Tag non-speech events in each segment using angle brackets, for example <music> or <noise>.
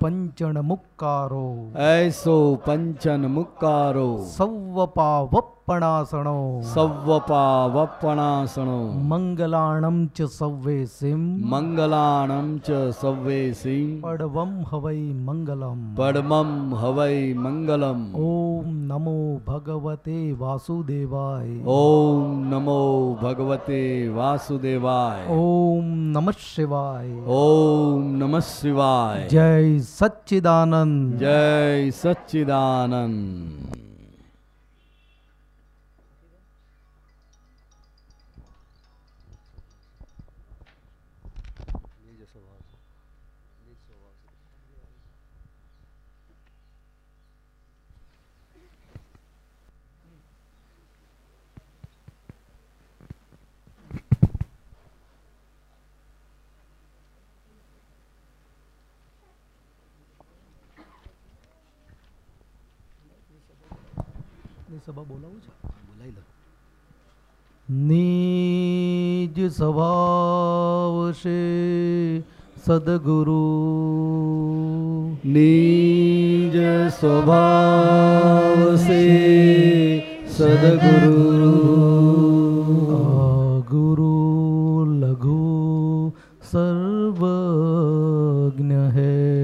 પંચન મુક્કારો એસો પંચન મુક્કારો સૌ પાવપ વપણાસણો સવપા વપણાસણો મંગલાણમ ચ સવ્વે સિમ મંગલાણમ ચ સવ્વે સિમ પડવમ હવૈ મંગલમ પડમમ હવૈ મંગલમ ઓમ નમો ભગવતે વાસુદેવાય ઓમ નમો ભગવતે વાસુદેવાય ઓમ નમઃ શિવાય ઓમ નમઃ શિવાય જય સચ્ચિદાનંદ જય સચ્ચિદાનંદ સભા બોલાવું છે? બોલાવી લો. નીજ સ્વભાવશે સદગુરુ. નીજ સ્વભાવશે સદગુરુ. ગુરુ લઘુ સર્વજ્ઞ હે.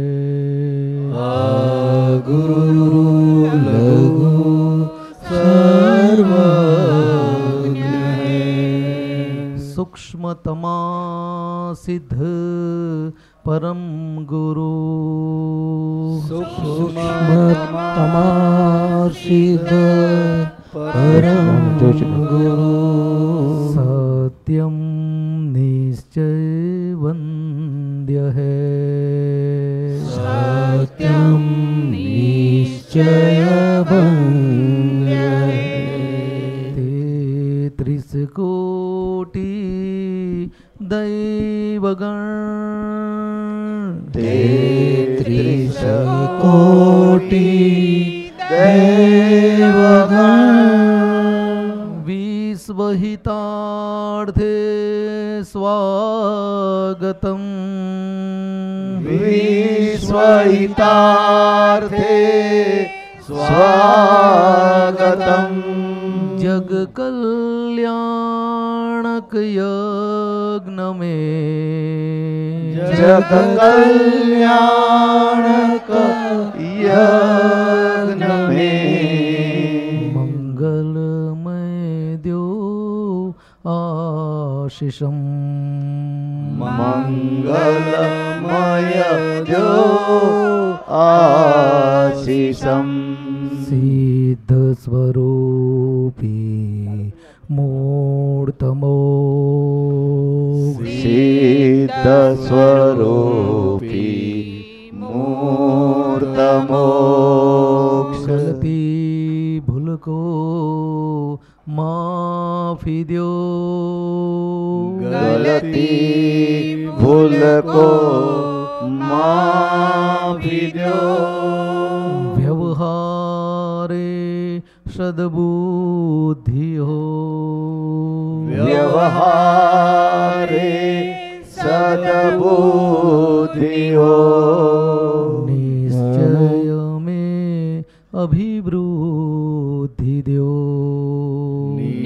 ગુરુ તમા સિદ્ધ પરમ ગુરુ સિદ્ધ પરમ ગુરુ સત્યમ નિશ્ચય વંદ્ય હે સત્યમ નિશ્ચય વંદ્ય હે તેત્રીસ કોટી દૈવ ગણ તેત્રીસ કોટી દૈવ ગણ વિશ્વહિતાર્થે સ્વાગતમ. વિશ્વહિતાર્થે સ્વાગતમ. જગકલ્યાણ जनक यज्ञ में जग कल्याणक यज्ञ में मंगलमय द्यो आशिषम मंगलमय द्यो आशिषम सी સ્વરૂપી મૂર્તમોક્ષલતી ભૂલકો માફી દો ગલતી ભૂલકો માફી દો વ્યવહારે સદબુદ્ધિ હો વ્યવહારે सदबुद्धि हो નિશ્ચય મે અભિવૃદ્ધિ દ્યો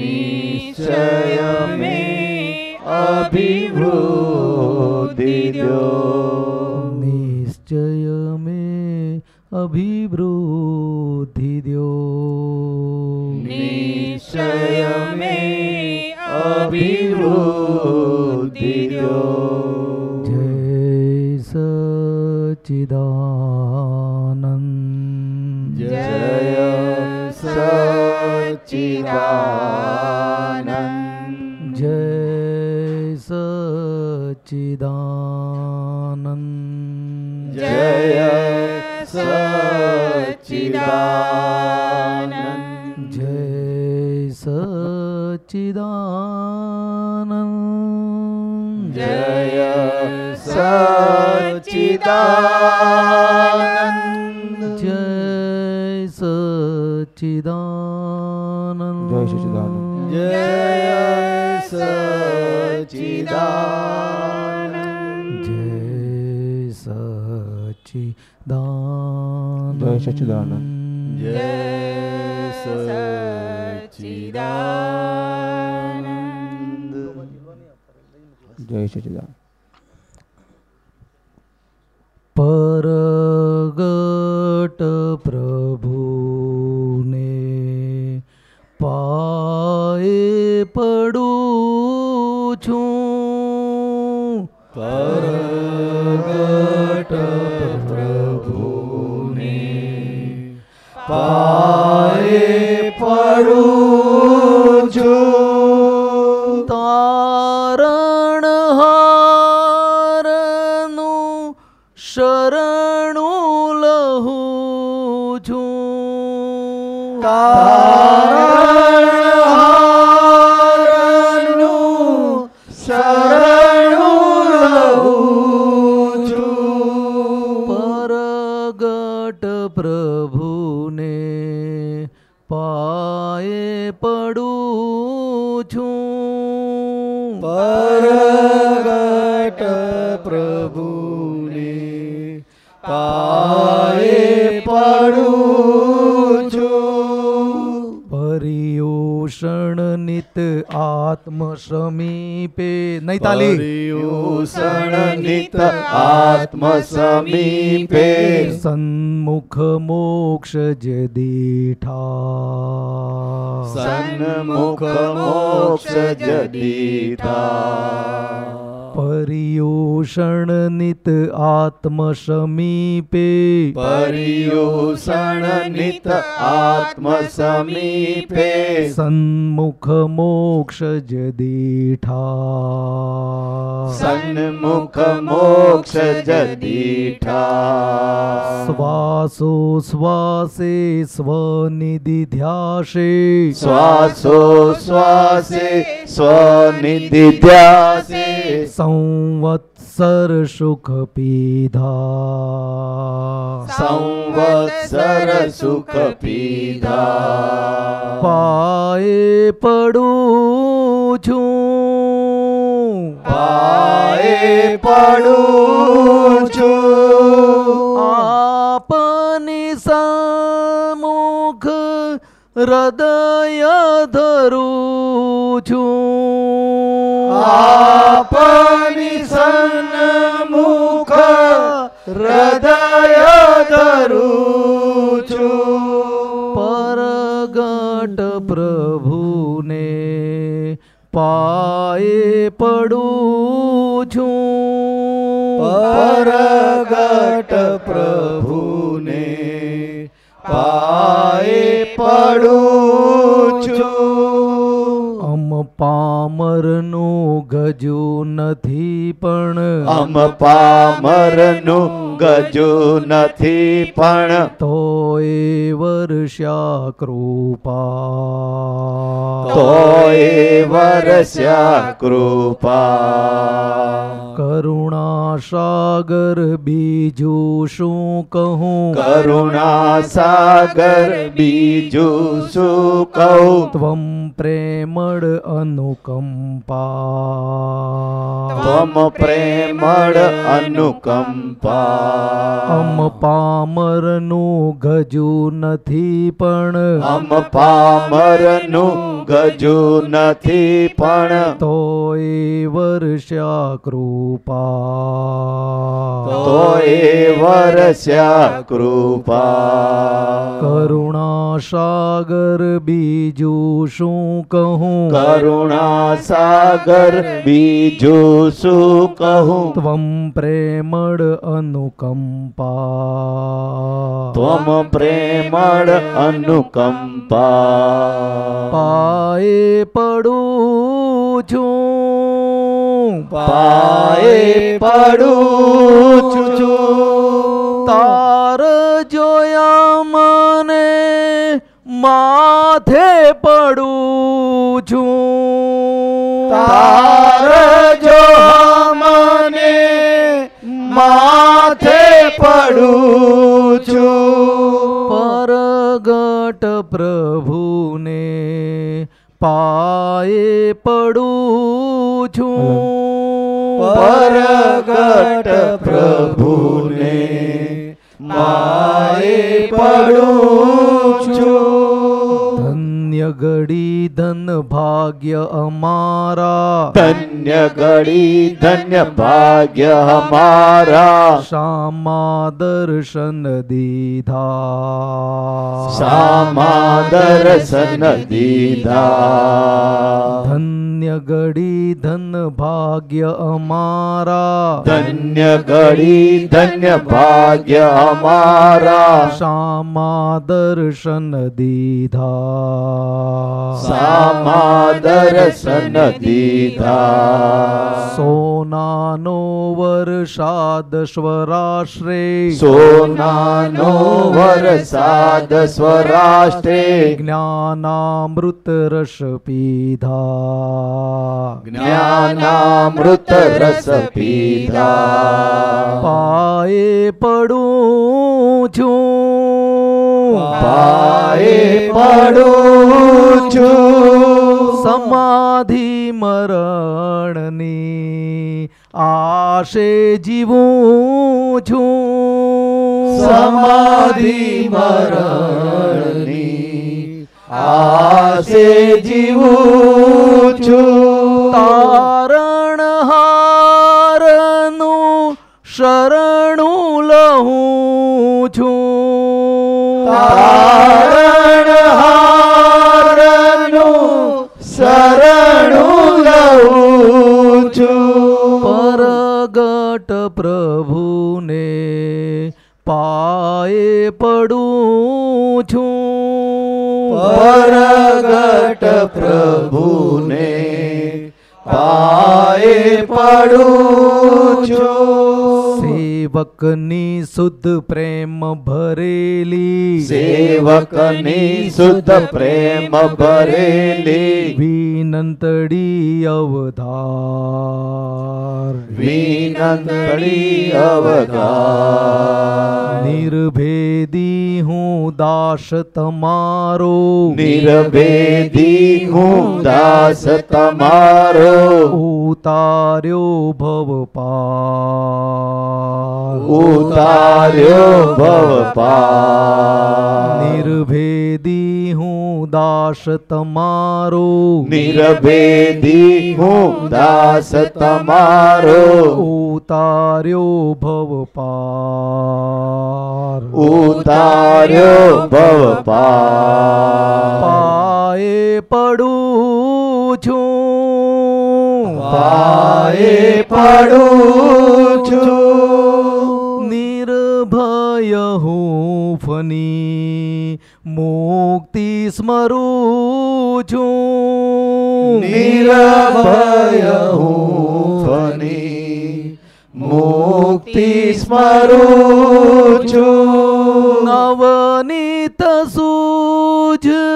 निश्चय में अभिवृद्धि दो નિશ્ચય મે અભિવૃદ્ધિ દ્યો निश्चय में अभिवृद्धि સચ્ચિદાનંદ જય સચ્ચિદાનંદ જય સચ્ચિદાનંદ જય સચ્ચિદાનંદ જય સચ્ચિદાનંદ જય સચ્ચિદાનંદ સચિદાનંદ. જય સચિદાનંદ. જય સચિદાનંદ. જય સચિદાનંદ. જય સચિદાનંદ. જય સચિદાનંદ. જય સચિદાનંદ. જય સચિદાનંદ. પડું છું. તારણ હારનું શરણું લહું છું. તારણ હારનું શરણું લહું છું. પરગટ પ્રભુને પાયે પડું છું. પરગટ નિત આત્મ સમીપે નૈતાલી આત્મ સમીપે સન્મુખ મોક્ષ જે દીઠા સન્મુખ મોક્ષ જદીતા પર્યુષણ નિત આત્મ સમીપે પર્યુષણ નિત આત્મ સમીપે સન્મુખ મોક્ષ જદીઠા દીઠા સન્મુખ મોક્ષ જદીઠા શ્વાસો શ્વાસે સ્વનિધિ ધ્યાસે. શ્વાસો શ્વાસે સ્વનિધિ ધ્યાસે. સંવત્સર સુખ પીધા. સંવત્સર સુખ પીધા. પાયે પડું છું. પાયે પડું છું. આપની સામુખ હૃદય ધરું છું. આપની સન્મુખ હૃદય ધરું છું. પરગટ પ્રભુને પાયે પડું છું. પરગટ પ્રભુને પાયે પડું છું. પામરનું ગજુ નથી પણ અમ પામરનું ગજુ નથી પણ તોય વર્ષા કૃપા. તોય વરસ્યા કૃપા. કરુણા સાગર બીજું શું કહું? કરુણા સાગર બીજું શું કહું? ત્વમ પ્રેમળ અનુકંપા. તમ પ્રેમળ અનુકંપા. અમ પામરનું ગજુ નથી પણ. અમ પામરનું ગજુ નથી પણ. તોય વર્ષા કૃપા. તોય વરસ્યા કૃપા. કરુણા સાગર બીજું શું? કહું? કરુણા સાગર બીજું શું કહું? ત્વમ પ્રેમળ અનુકંપા. ત્વમ પ્રેમળ અનુકંપા. પાએ પડું છું. પાએ પડું છું. તાર જોયા મને માથે પડું છું. તાર જો મને માથે પડું છું. પરગટ પ્રભુને પાયે પડું છું. પરગટ પ્રભુને પાએ પડું છું. ધન્ય ઘડી ધન ભાગ્ય અમારા ધન્ય ઘડી ધન્ય ભાગ્ય અમારા શામા દર્શન દીધા સામા દર્શન દીધા ધન્ય ઘડી ધન ભાગ્ય અમારા. ધન્ય ઘડી ધન્ય ભાગ્ય અમારા. શામા દર્શન દીધા. શામા દર્શન દીધા. સોનાનો વરસાદ સ્વરાશ્રે સોનાનો વરસાદ સ્વરાશ્રે જ્ઞાનામૃત રસ પીધા. જ્ઞાનામૃત રસ પીધા પાયે પડું છું પાએ પડું છું સમાધિ મરણની આશે જીવું છું સમાધિ મરણની આસે જીવું છું. તારણ હારનું શરણું લહું છું. તારણ હારનું શરણું લહું છું. પરગટ પ્રભુને પાયે પડું છું. પરગટ પ્રભુને પાએ પડું છું. સેવકની શુદ્ધ પ્રેમ ભરેલી. સેવકની શુદ્ધ પ્રેમ ભરેલી. વિનંતડી અવધાર વિનંતડી અવધાર નિર્ભેદી હું દાસ તમારો. નિર્ભેદી હું દાસ તમારો. ઉતાર્યો ભવપાર ઉતાર્યો ભવ નિર્ભેદી હું દાસ તમારો. નિર્ભેદી હું દાસ તમારો. ઉતાર્યો ભવપાર ઉતાર્યો ભવ પાએ પડું છું પાએ પડું છું. નિર્ભય હું ફની મુક્તિ સ્મરું છું. નિર્ભય હું ફની મુક્તિ સ્મરું છું. નવનીત સૂજને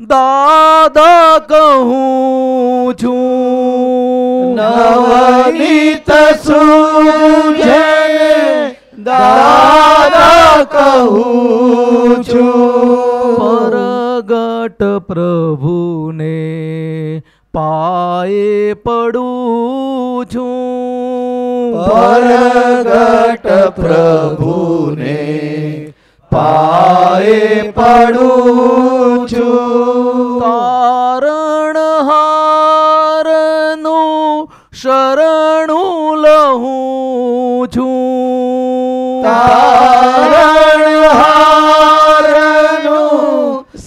દાદા કહું છું. નવનીત સૂજે દાદા કહું છું. પરગટ પ્રભુને પાએ પડું છું. પરગટ પ્રભુને પાએ પડું છું. તારણ હારનું શરણું લહું છું. તારણ હારનું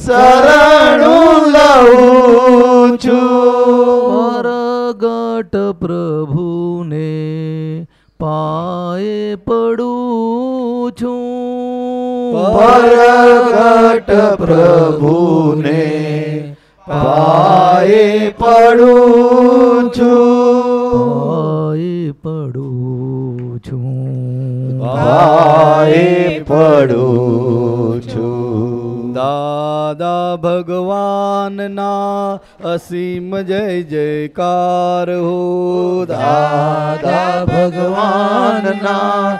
શરણું લહું છું. પરગટ પ્રભુને પાયે પડું છું. પરગટ પ્રભુને પાએ પડું છું. પાયે પડું છું. પાએ પડું છું. દાદા ભગવાનના અસીમ જય જયકાર હો. દાદા ભગવાનના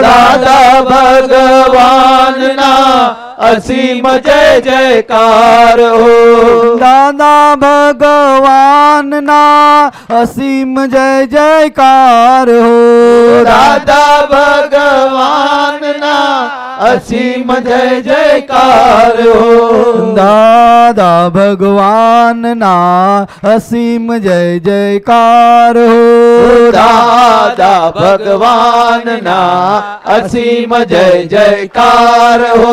દાદા ભગવાનના અસીમ જય જયકાર હો દાદા ભગવાનના અસીમ જય જયકાર હો દાદા ભગવાનના અસીમ જય જયકાર હો દાદા ભગવાનના અસીમ જય જયકાર હો દાદા ભગવાનના અસીમ જય જયકાર હો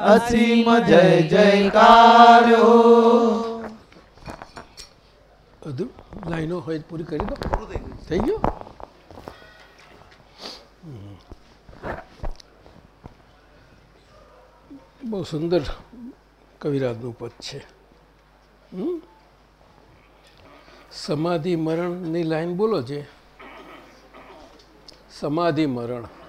અસીમ જય જયકાર બધું લાઈનો હોય પૂરી કરી દો થઈ ગયો બહુ સુંદર કવિરાજનું પદ છે? સમાધિ મરણની લાઈન બોલો છે સમાધિ મરણ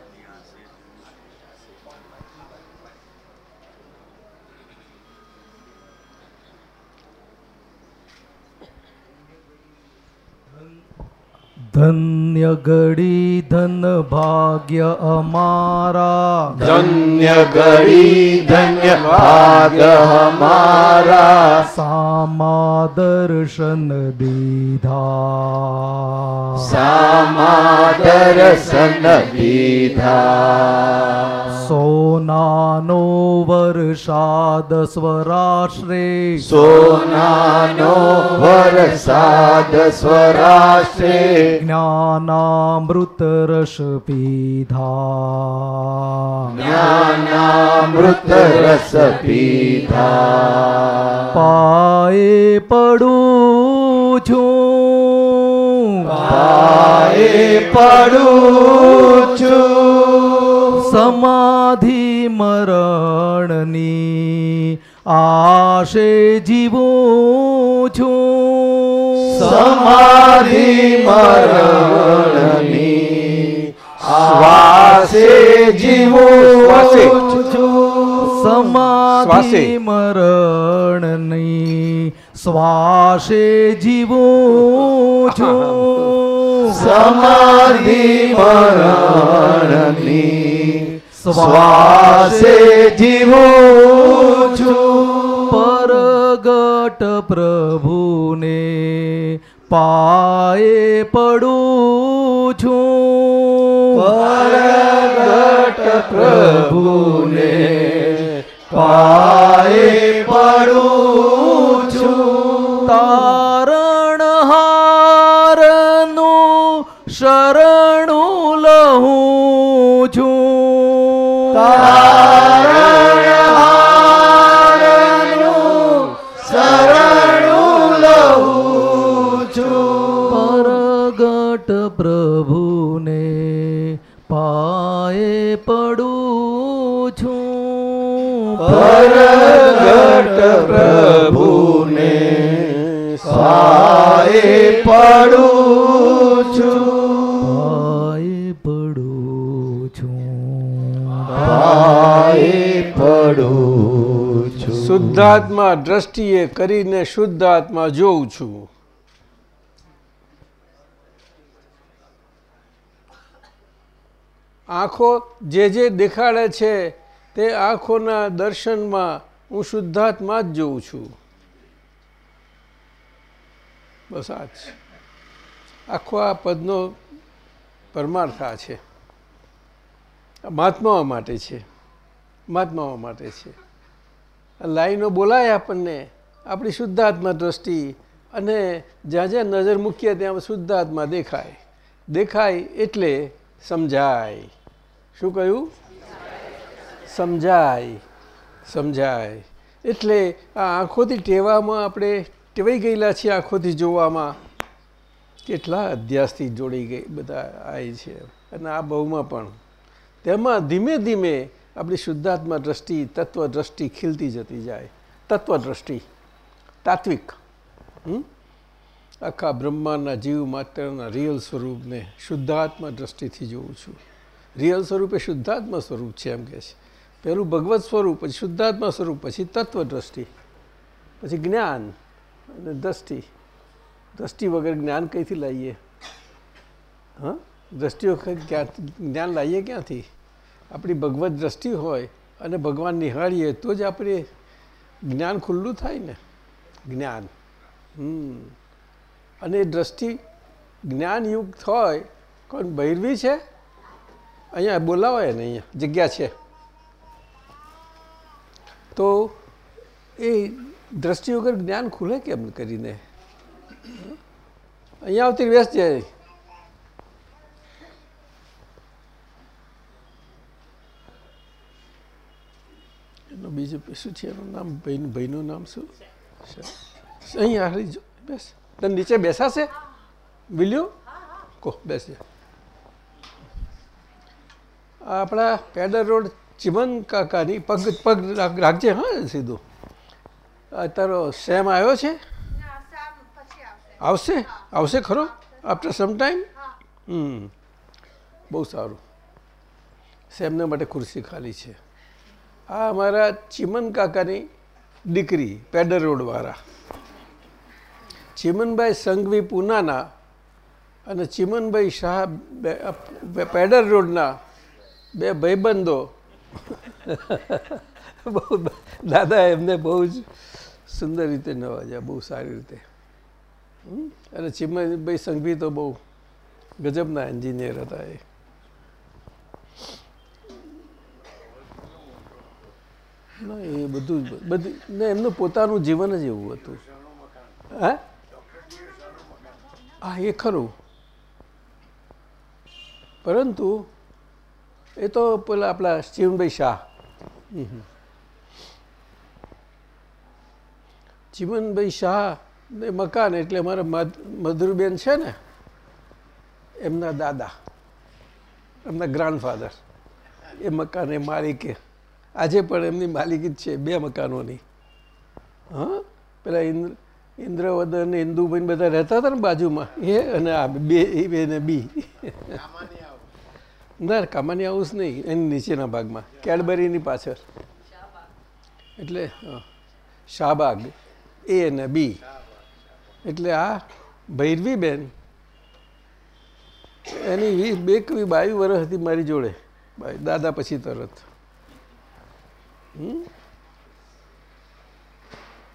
ધન્ય ઘડી ધન ભાગ્ય અમારા ધન્ય ગરી ધન્ય ભાગ્ય અમારા સામા દર્શન દીધા સામા દર્શન દીધા સોનાનો વરસાદ સ્વરાશ્રે સોનાનો વરસાદ સ્વરાશ્રે જ્ઞાનામૃત રસ પીધા જ્ઞાનામૃત રસ પીધા પાએ પડું છું પાએ પડું છું સમાધિ મરણની આશે જીવું છું સમાધિ મરણની આશે જીવું છું સમાધિ મરણની શ્વાસે જીવું છું સમાધિ મરણની શ્વાસે જીવું છું. પરગટ પ્રભુને પાએ પડું છું. પરગટ પ્રભુને પાએ પડું છું. તારણ હારનું શરણું પડું છું. પરગટ પ્રભુને પાએ પડું છું. પાએ પડું છું. પાએ પડું છું. શુદ્ધાત્મા દ્રષ્ટિએ કરીને શુદ્ધાત્મા જોઉં છું. આંખો જે જે દેખાડે છે તે આંખોના દર્શનમાં હું શુદ્ધાત્મા જ જોઉં છું. બસ આ જ. આખો આ પદનો પરમાર્થ આ છે. મહાત્માઓ માટે છે. મહાત્માઓ માટે છે. લાઈનો બોલાય આપણને. આપણી શુદ્ધાત્મા દ્રષ્ટિ અને જ્યાં જ્યાં નજર મૂકીએ ત્યાં શુદ્ધાત્મા દેખાય. દેખાય એટલે સમજાય. શું કહ્યું? સમજાય સમજાય. એટલે આ આંખોથી ટેવામાં આપણે ટેવાઈ ગયેલા છીએ આંખોથી જોવામાં. કેટલા અધ્યાસથી જોડી ગઈ બધા આવી છે. અને આ બહુમાં પણ. તેમાં ધીમે ધીમે આપણી શુદ્ધાત્મા દ્રષ્ટિ, તત્વ દ્રષ્ટિ ખીલતી જતી જાય. તત્વદ્રષ્ટિ તાત્વિક. આખા બ્રહ્માંડના જીવ માત્રના રિયલ સ્વરૂપને શુદ્ધાત્મા દ્રષ્ટિથી જોઉં છું. રિયલ સ્વરૂપ એ શુદ્ધાત્મા સ્વરૂપ છે એમ કહે છે. પહેલું ભગવત સ્વરૂપ, પછી શુદ્ધાત્મા સ્વરૂપ, પછી તત્વ દ્રષ્ટિ પછી જ્ઞાન અને દ્રષ્ટિ. દ્રષ્ટિ વગર જ્ઞાન કઈથી લાવીએ હા? દ્રષ્ટિ વગર ક્યાંથી જ્ઞાન લાવીએ ક્યાંથી? આપણી ભગવત દ્રષ્ટિ હોય અને ભગવાન નિહાળીએ તો જ આપણે જ્ઞાન ખુલ્લું થાય ને. જ્ઞાન. હમ. અને દ્રષ્ટિ જ્ઞાનયુક્ત હોય કોણ બૈરવી છે? અહીંયા બોલાવાય ને અહીંયા, જગ્યા છે. તો એ દ્રષ્ટિ વગર જ્ઞાન ખુલે કેમ કરીને? અહીંયા આવતી વ્યસ્ત જાય એનું બીજું શું છે એનું નામ? ભાઈનું ભાઈનું નામ શું? અહીંયા હારી જો, બેસ. તને નીચે બેસાશે? વિલ્યુ? કહો બેસજે આપણા પેડર રોડ ચિમન કાકાની પગ પગ રાખજે હા સીધું. તારો સેમ આવ્યો છે? આવશે. આવશે? ખરો? After some time hmm. બહુ સારું. સેમને માટે ખુરશી ખાલી છે. આ અમારા ચિમન કાકાની દીકરી પેડર રોડવાળા ચિમનભાઈ સંઘવી પૂનાના અને ચિમનભાઈ શાહ પેડર રોડના બે ભાઈબંધો. બહુ દાદા એમને બહુ જ સુંદર રીતે નવાજ્યા, બહુ સારી રીતે? અને ચિમનભાઈ સંઘવી તો બહુ ગજબના એન્જિનિયર હતા એ. એ બધું જ બધું, ને એમનું પોતાનું જીવન જ એવું હતું. હા? હા, એ ખરું. પરંતુ એ તો પેલા આપણા ચીમનભાઈ શાહ. ચીમનભાઈ શાહ ને મકાન એટલે મધ- મધુરબેન છે ને, એમના દાદા, એમના ગ્રાન્ડફાધર એ મકાન એ માલિકે. આજે પણ એમની માલિકી જ છે, બે મકાનોની. હા? પેલા ઇન્દ્ર, ઇન્દ્રવદન ઇન્દુબેન બધા રહેતા હતા ને બાજુમાં. એ અને આ બે, એ બે ને બી. ના કામાની હાઉસ નહીં, એની નીચેના ભાગમાં, કેડબરીની પાછળ. એટલે શાહબાગ, એ અને બી. એટલે આ ભૈરવી બેન એની વી બે કે બાવી વર્ષ હતી મારી જોડે. દાદા પછી તરત?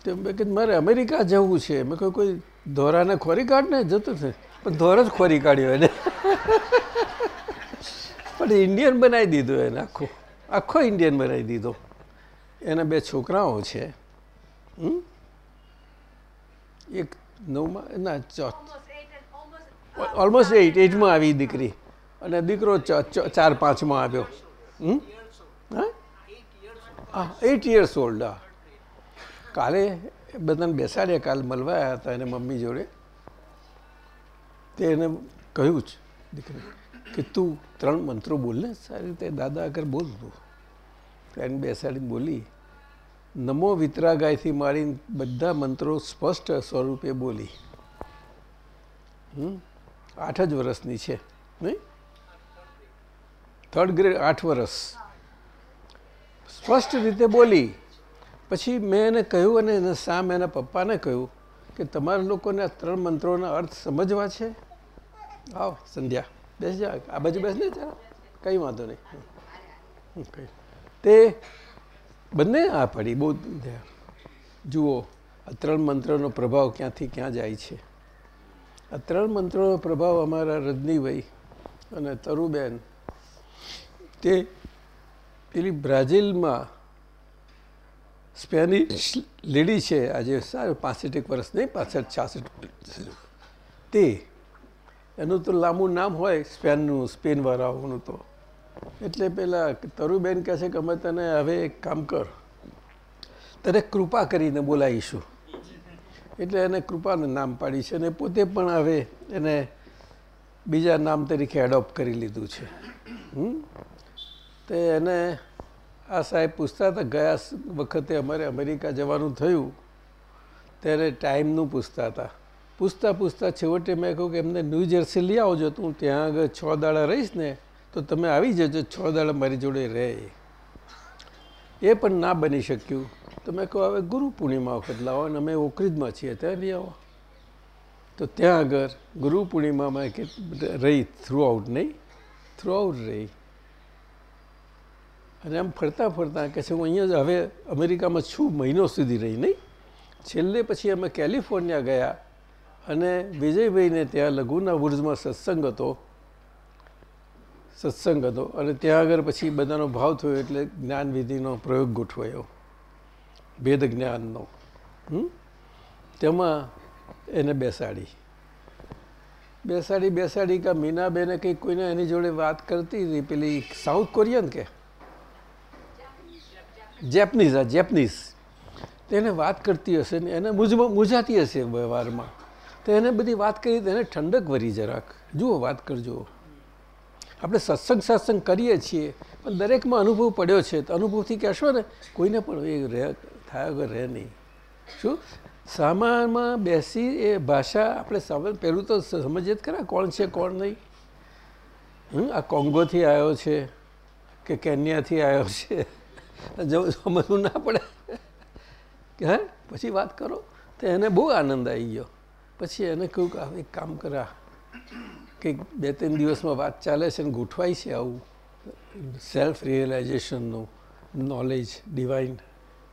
તો મેં કીધું મારે અમેરિકા જવું છે. મેં કહ્યું, કોઈ ધોરાને ખોરી કાઢ ને જતો છે પણ ધોર જ ખોરી કાઢ્યો એને. પણ ઇન્ડિયન બનાવી દીધો એને આખો. આખો ઇન્ડિયન બનાવી દીધો. એના બે છોકરાઓ છે? એક નવમાં, ના, ચો ઓલમોસ્ટ એઇટ એટમાં આવી દીકરી. અને દીકરો ચાર, પાંચમાં આવ્યો. હમ? હા? એઇટ યર્સ ઓલ્ડ હા. કાલે બધાને બેસાડ્યા, કાલે મળવા હતા એને મમ્મી જોડે. તે એને કહ્યું જ, દીકરી. કે તું ત્રણ મંત્રો બોલ ને સારી રીતે દાદા આગળ બોલ તું. એને બેસાડીને બોલી, નમો વિતરાગાયથી મારીને બધા મંત્રો સ્પષ્ટ સ્વરૂપે બોલી. આઠ જ વર્ષની છે, નહીં? થર્ડ ગ્રેડ આઠ વર્ષ. સ્પષ્ટ રીતે બોલી. પછી મેં એને કહ્યું અને એને સામે એના પપ્પાને કહ્યું કે તમારા લોકોને આ ત્રણ મંત્રોના અર્થ સમજવા છે? આવો, સંધ્યા. બેસ જા આ બાજુ બેસ ને કંઈ વાંધો નહીં. કંઈ. તે બંને આ પડી. બહુ. જુઓ, આ ત્રણ મંત્રનો પ્રભાવ ક્યાંથી ક્યાં જાય છે. આ ત્રણ મંત્રોનો પ્રભાવ અમારા રજનીભાઈ અને તરુબેન. તે પેલી બ્રાઝિલમાં સ્પેનિશ લેડી છે. આજે સારું પાસઠેક વર્ષ નહીં, પાસઠ, છાસઠ. તે એનું તો લાંબુ નામ હોય સ્પેનનું, સ્પેનવાળાઓનું તો. એટલે પેલા તરુબેન કહે છે કે અમે તને હવે એક કામ કર. તને કૃપા કરીને બોલાવીશું. એટલે એને કૃપાનું નામ પાડી છે અને પોતે પણ હવે એને બીજા નામ તરીકે એડોપ્ટ કરી લીધું છે? તે એને આ સાહેબ પૂછતા હતા, ગયા વખતે અમારે અમેરિકા જવાનું થયું. ત્યારે ટાઈમનું પૂછતા હતા. પૂછતા પૂછતા છેવટે મેં કહ્યું કે એમને ન્યૂ જર્સી લઈ આવજો, તો ત્યાં આગળ છ દાડા રહીશ ને, તો તમે આવી જજો, છ દાડા મારી જોડે રહે. એ પણ ના બની શક્યું. તો મેં કહું હવે ગુરુ પૂર્ણિમા વખત લાવો અને અમે ઓકરીજમાં છીએ, ત્યાં લઈ આવો. તો ત્યાં આગળ ગુરુ પૂર્ણિમામાં કે રહી થ્રુ આઉટ નહીં થ્રુ આઉટ રહી. અને આમ ફરતા ફરતા કે છે, હું અહીંયા જ, હવે અમેરિકામાં છું, મહિનો સુધી રહી નહીં. છેલ્લે પછી અમે કેલિફોર્નિયા ગયા અને વિજયભાઈને ત્યાં લઘુના બુર્જમાં સત્સંગ હતો. સત્સંગ હતો અને ત્યાં આગળ પછી બધાનો ભાવ થયો એટલે જ્ઞાનવિધિનો પ્રયોગ ગોઠવાયો. ભેદ જ્ઞાનનો? તેમાં એને બેસાડી. બેસાડી બેસાડી કે મીનાબેને કંઈક કોઈને એની જોડે વાત કરતી હતી. પેલી સાઉથ કોરિયન કે? જેપનીઝ, આ જેપનીઝ. તેને વાત કરતી હશે ને એને મૂંઝ મૂંઝાતી હશે વ્યવહારમાં. તો એને બધી વાત કરી, તો એને ઠંડક વરી જરાક. જુઓ, વાત કરજો. આપણે સત્સંગ સત્સંગ કરીએ છીએ, પણ દરેકમાં અનુભવ પડ્યો છે. તો અનુભવથી કહેશો ને, કોઈને પણ એ રહે, થાય વગર રહે નહીં. શું? સામાનમાં બેસી એ ભાષા આપણે સામાન પહેલું તો સમજીએ જ ખરા કોણ છે, કોણ નહીં. હમ? આ કોંગોથી આવ્યો છે કે કેન્યાથી આવ્યો છે? સમજવું ના પડે. કે હે? પછી વાત કરો. તો એને બહુ આનંદ આવી ગયો. પછી એને કહ્યું કે એક કામ કરા. કંઈક બે ત્રણ દિવસમાં વાત ચાલે છે ને ગોઠવાય છે આવું. સેલ્ફ રિયલાઇઝેશનનું નોલેજ ડિવાઇન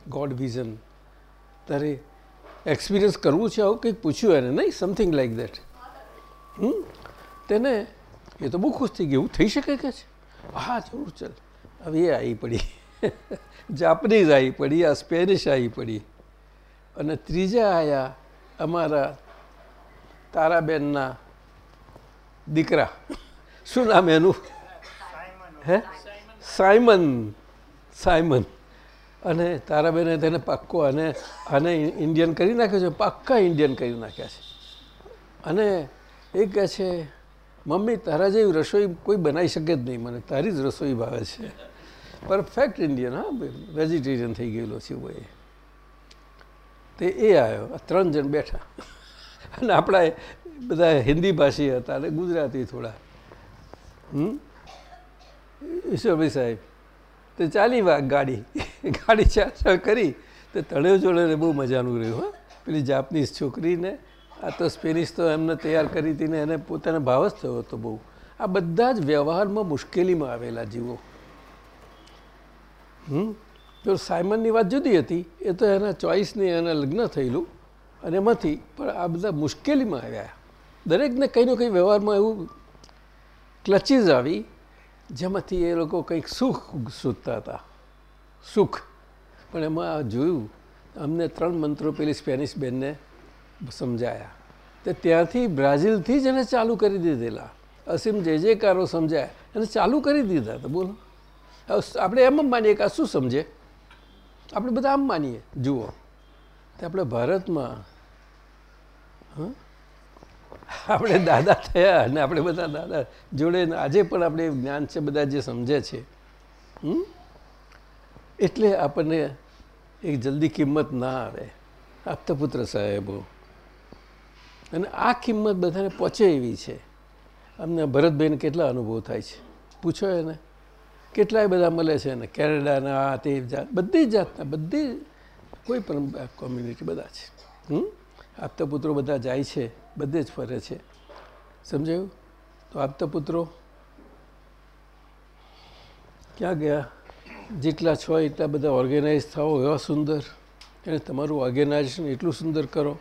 ગોડ વિઝન તારે એક્સપિરિયન્સ કરવું છે આવું કંઈક પૂછ્યું એને, નહીં? Something like that hmm? તેને એ તો બહુ ખુશ થઈ ગયું એવું થઈ શકે કે છે? હા, જરૂર, ચાલ. હવે એ આવી પડી. <laughs> જાપનીઝ આવી પડી, આ સ્પેનિશ આવી પડી. અને ત્રીજા આયા, અમારા તારાબેનના દીકરા. શું નામ એનું? હે? સાયમન. સાયમન. અને તારાબેને તેને પાક્કો અને આને ઇન્ડિયન કરી નાખ્યો છે, પાક્કા ઇન્ડિયન કરી નાખ્યા છે. અને એ કહે છે, મમ્મી, તારા જેવી રસોઈ કોઈ બનાવી શકે જ નહીં, મને તારી જ રસોઈ ભાવે છે. પરફેક્ટ ઇન્ડિયન હા વેજીટેરિયન થઈ ગયેલો છે એ તે એ આવ્યો ત્રણ જણ બેઠા. અને આપણા બધા હિન્દી ભાષી હતા અને ગુજરાતી થોડા. હમ? ઈશ્વરભાઈ સાહેબ, તે ચાલી વા ગાડી ગાડી ચાલ કરી, તે તળેવ જોડે બહુ મજાનું રહ્યું, હા. પેલી જાપનીઝ છોકરીને, આ તો સ્પેનિશ તો એમને તૈયાર કરી હતી ને એને પોતાને ભાવ જ થયો હતો બહુ. આ બધા જ વ્યવહારમાં મુશ્કેલીમાં આવેલા જીવો. હમ? તો સાયમનની વાત જુદી હતી, એ તો એના ચોઈસની એના લગ્ન થયેલું અને એમાંથી પણ આ બધા મુશ્કેલીમાં આવ્યા. દરેકને કંઈ ને કંઈ વ્યવહારમાં એવું ક્લચીસ આવી, જેમાંથી એ લોકો કંઈક સુખ શોધતા હતા. સુખ. પણ એમાં જોયું, અમને ત્રણ મંત્રો પેલી સ્પેનિશ બેનને સમજાયા. તે ત્યાંથી બ્રાઝિલથી જ એને ચાલુ કરી દીધેલા. અસીમ જે જે કારો સમજાય. એને ચાલુ કરી દીધા તો બોલો. આપણે એમ માનીએ કે આ શું સમજે? આપણે બધા આમ માનીએ. જુઓ. તો આપણે ભારતમાં આપણે દાદા થયા અને આપણે બધા દાદા જોડે આજે પણ આપણે જ્ઞાન છે, બધા જે સમજે છે. એટલે આપણને એક જલ્દી કિંમત ના આવે આપતા પુત્ર સાહેબો. અને આ કિંમત બધાને પહોંચે એવી છે. અમને ભરતભાઈને કેટલા અનુભવ થાય છે? પૂછો એને. કેટલાય બધા મળે છે ને, કેનેડાના આ તે જાત, બધી જાતના, બધી કોઈ પણ કોમ્યુનિટી બધા છે. હમ? આપતા પુત્રો બધા જાય છે, બધે જ ફરે છે. સમજાયું? તો આપતા પુત્રો ક્યાં ગયા? જેટલા છો, એટલા બધા ઓર્ગેનાઇઝ થાઓ, એવા સુંદર. અને તમારું ઓર્ગેનાઇઝેશન એટલું સુંદર કરો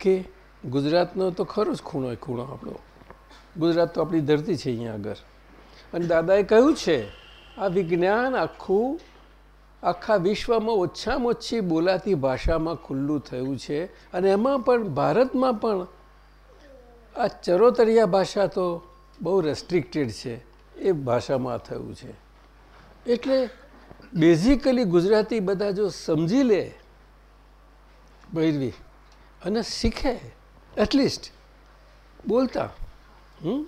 કે ગુજરાતનો તો ખરો જ ખૂણો ખૂણો આપણો. ગુજરાત તો આપણી ધરતી છે અહીંયા આગળ. અને દાદાએ કહ્યું છે, આ વિજ્ઞાન આખું આખા વિશ્વમાં ઓછામાં ઓછી બોલાતી ભાષામાં ખુલ્લું થયું છે. અને એમાં પણ ભારતમાં પણ આ ચરોતરિયા ભાષા તો બહુ રેસ્ટ્રિક્ટેડ છે. એ ભાષામાં થયું છે. એટલે બેઝિકલી ગુજરાતી બધા જો સમજી લે, ભૈરવી, અને શીખે એટલીસ્ટ બોલતા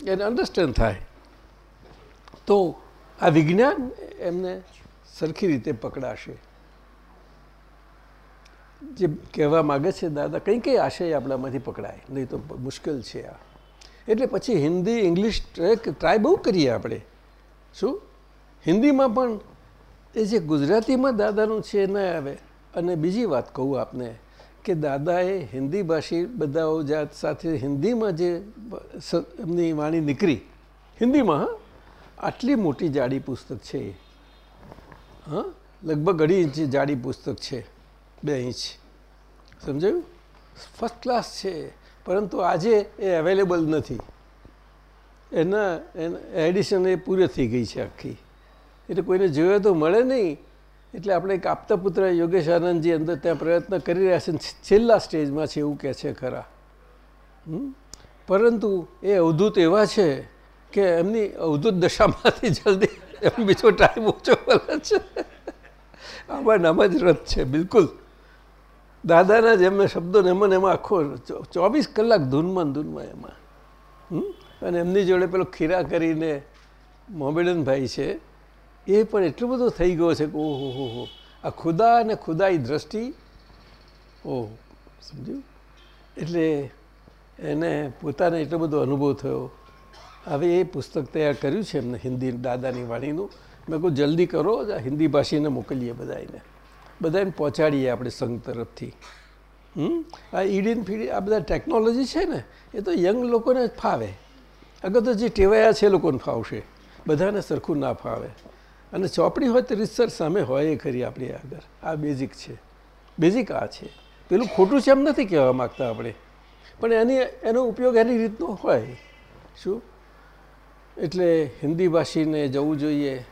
એને અન્ડરસ્ટેન્ડ થાય. તો આ વિજ્ઞાન એમને સરખી રીતે પકડાશે. જે કહેવા માગે છે દાદા, કંઈ કંઈ આશય આપણામાંથી પકડાય, નહીં તો મુશ્કેલ છે આ. એટલે પછી હિન્દી, ઇંગ્લિશ ટ્રાય બહુ કરીએ આપણે. શું? હિન્દીમાં પણ એ જે ગુજરાતીમાં દાદાનું છે ન આવે. અને બીજી વાત કહું આપને કે દાદાએ હિન્દી ભાષી બધાઓ જાત સાથે હિન્દીમાં જે એમની વાણી નીકળી. હિન્દીમાં આટલી મોટી જાડી પુસ્તક છે હા? લગભગ અઢી ઇંચ જાડી પુસ્તક છે, બે ઇંચ. સમજાયું? ફર્સ્ટ ક્લાસ છે. પરંતુ આજે એ અવેલેબલ નથી. એના એડિશન એ પૂરી થઈ ગઈ છે આખી. એટલે કોઈને જોયો તો મળે નહીં. એટલે આપણે એક આપતા પુત્ર યોગેશ આનંદજી અંદર ત્યાં પ્રયત્ન કરી રહ્યા છે છેલ્લા સ્ટેજમાં છે એવું કહે છે ખરા. પરંતુ એ અવધૂત એવા છે કે એમની અવધૂત દશામાંથી જલ્દી એમ બીજો ટાઈમ ઓછો મળે છે. આમાં નામ જ રથ છે, બિલકુલ. દાદાના જ એમને શબ્દો ને એમાં એમાં આખો ચોવીસ કલાક ધૂનમાં ધૂનમાં એમાં. અને એમની જોડે પેલો ખીરા કરીને મોમેડનભાઈ છે, એ પણ એટલું બધું થઈ ગયો છે કે ઓહો, હો હો. આ ખુદા અને ખુદાઈ દ્રષ્ટિ, ઓહ, સમજ્યું? એટલે એને પોતાને એટલો બધો અનુભવ થયો. હવે એ પુસ્તક તૈયાર કર્યું છે એમને હિન્દી દાદાની વાણીનું. મેં કહું જલ્દી કરો હિન્દી ભાષીને મોકલીએ બધાને બધાને પહોંચાડીએ આપણે સંઘ તરફથી. હમ? આ ઈડીન ફીડી આ બધા ટેકનોલોજી છે ને, એ તો યંગ લોકોને જ ફાવે. અગર તો જે ટેવાયા છે એ લોકોને ફાવશે. બધાને સરખું ના ફાવે. અને ચોપડી હોય તો રિસર્ચ સામે હોય એ ખરી આપણી આગળ. આ બેઝિક છે. બેઝિક આ છે. પેલું ખોટું છે એમ નથી કહેવા માગતા આપણે. પણ એની, એનો ઉપયોગ એની રીતનો હોય. શું? એટલે હિન્દી ભાષીને જવું જોઈએ.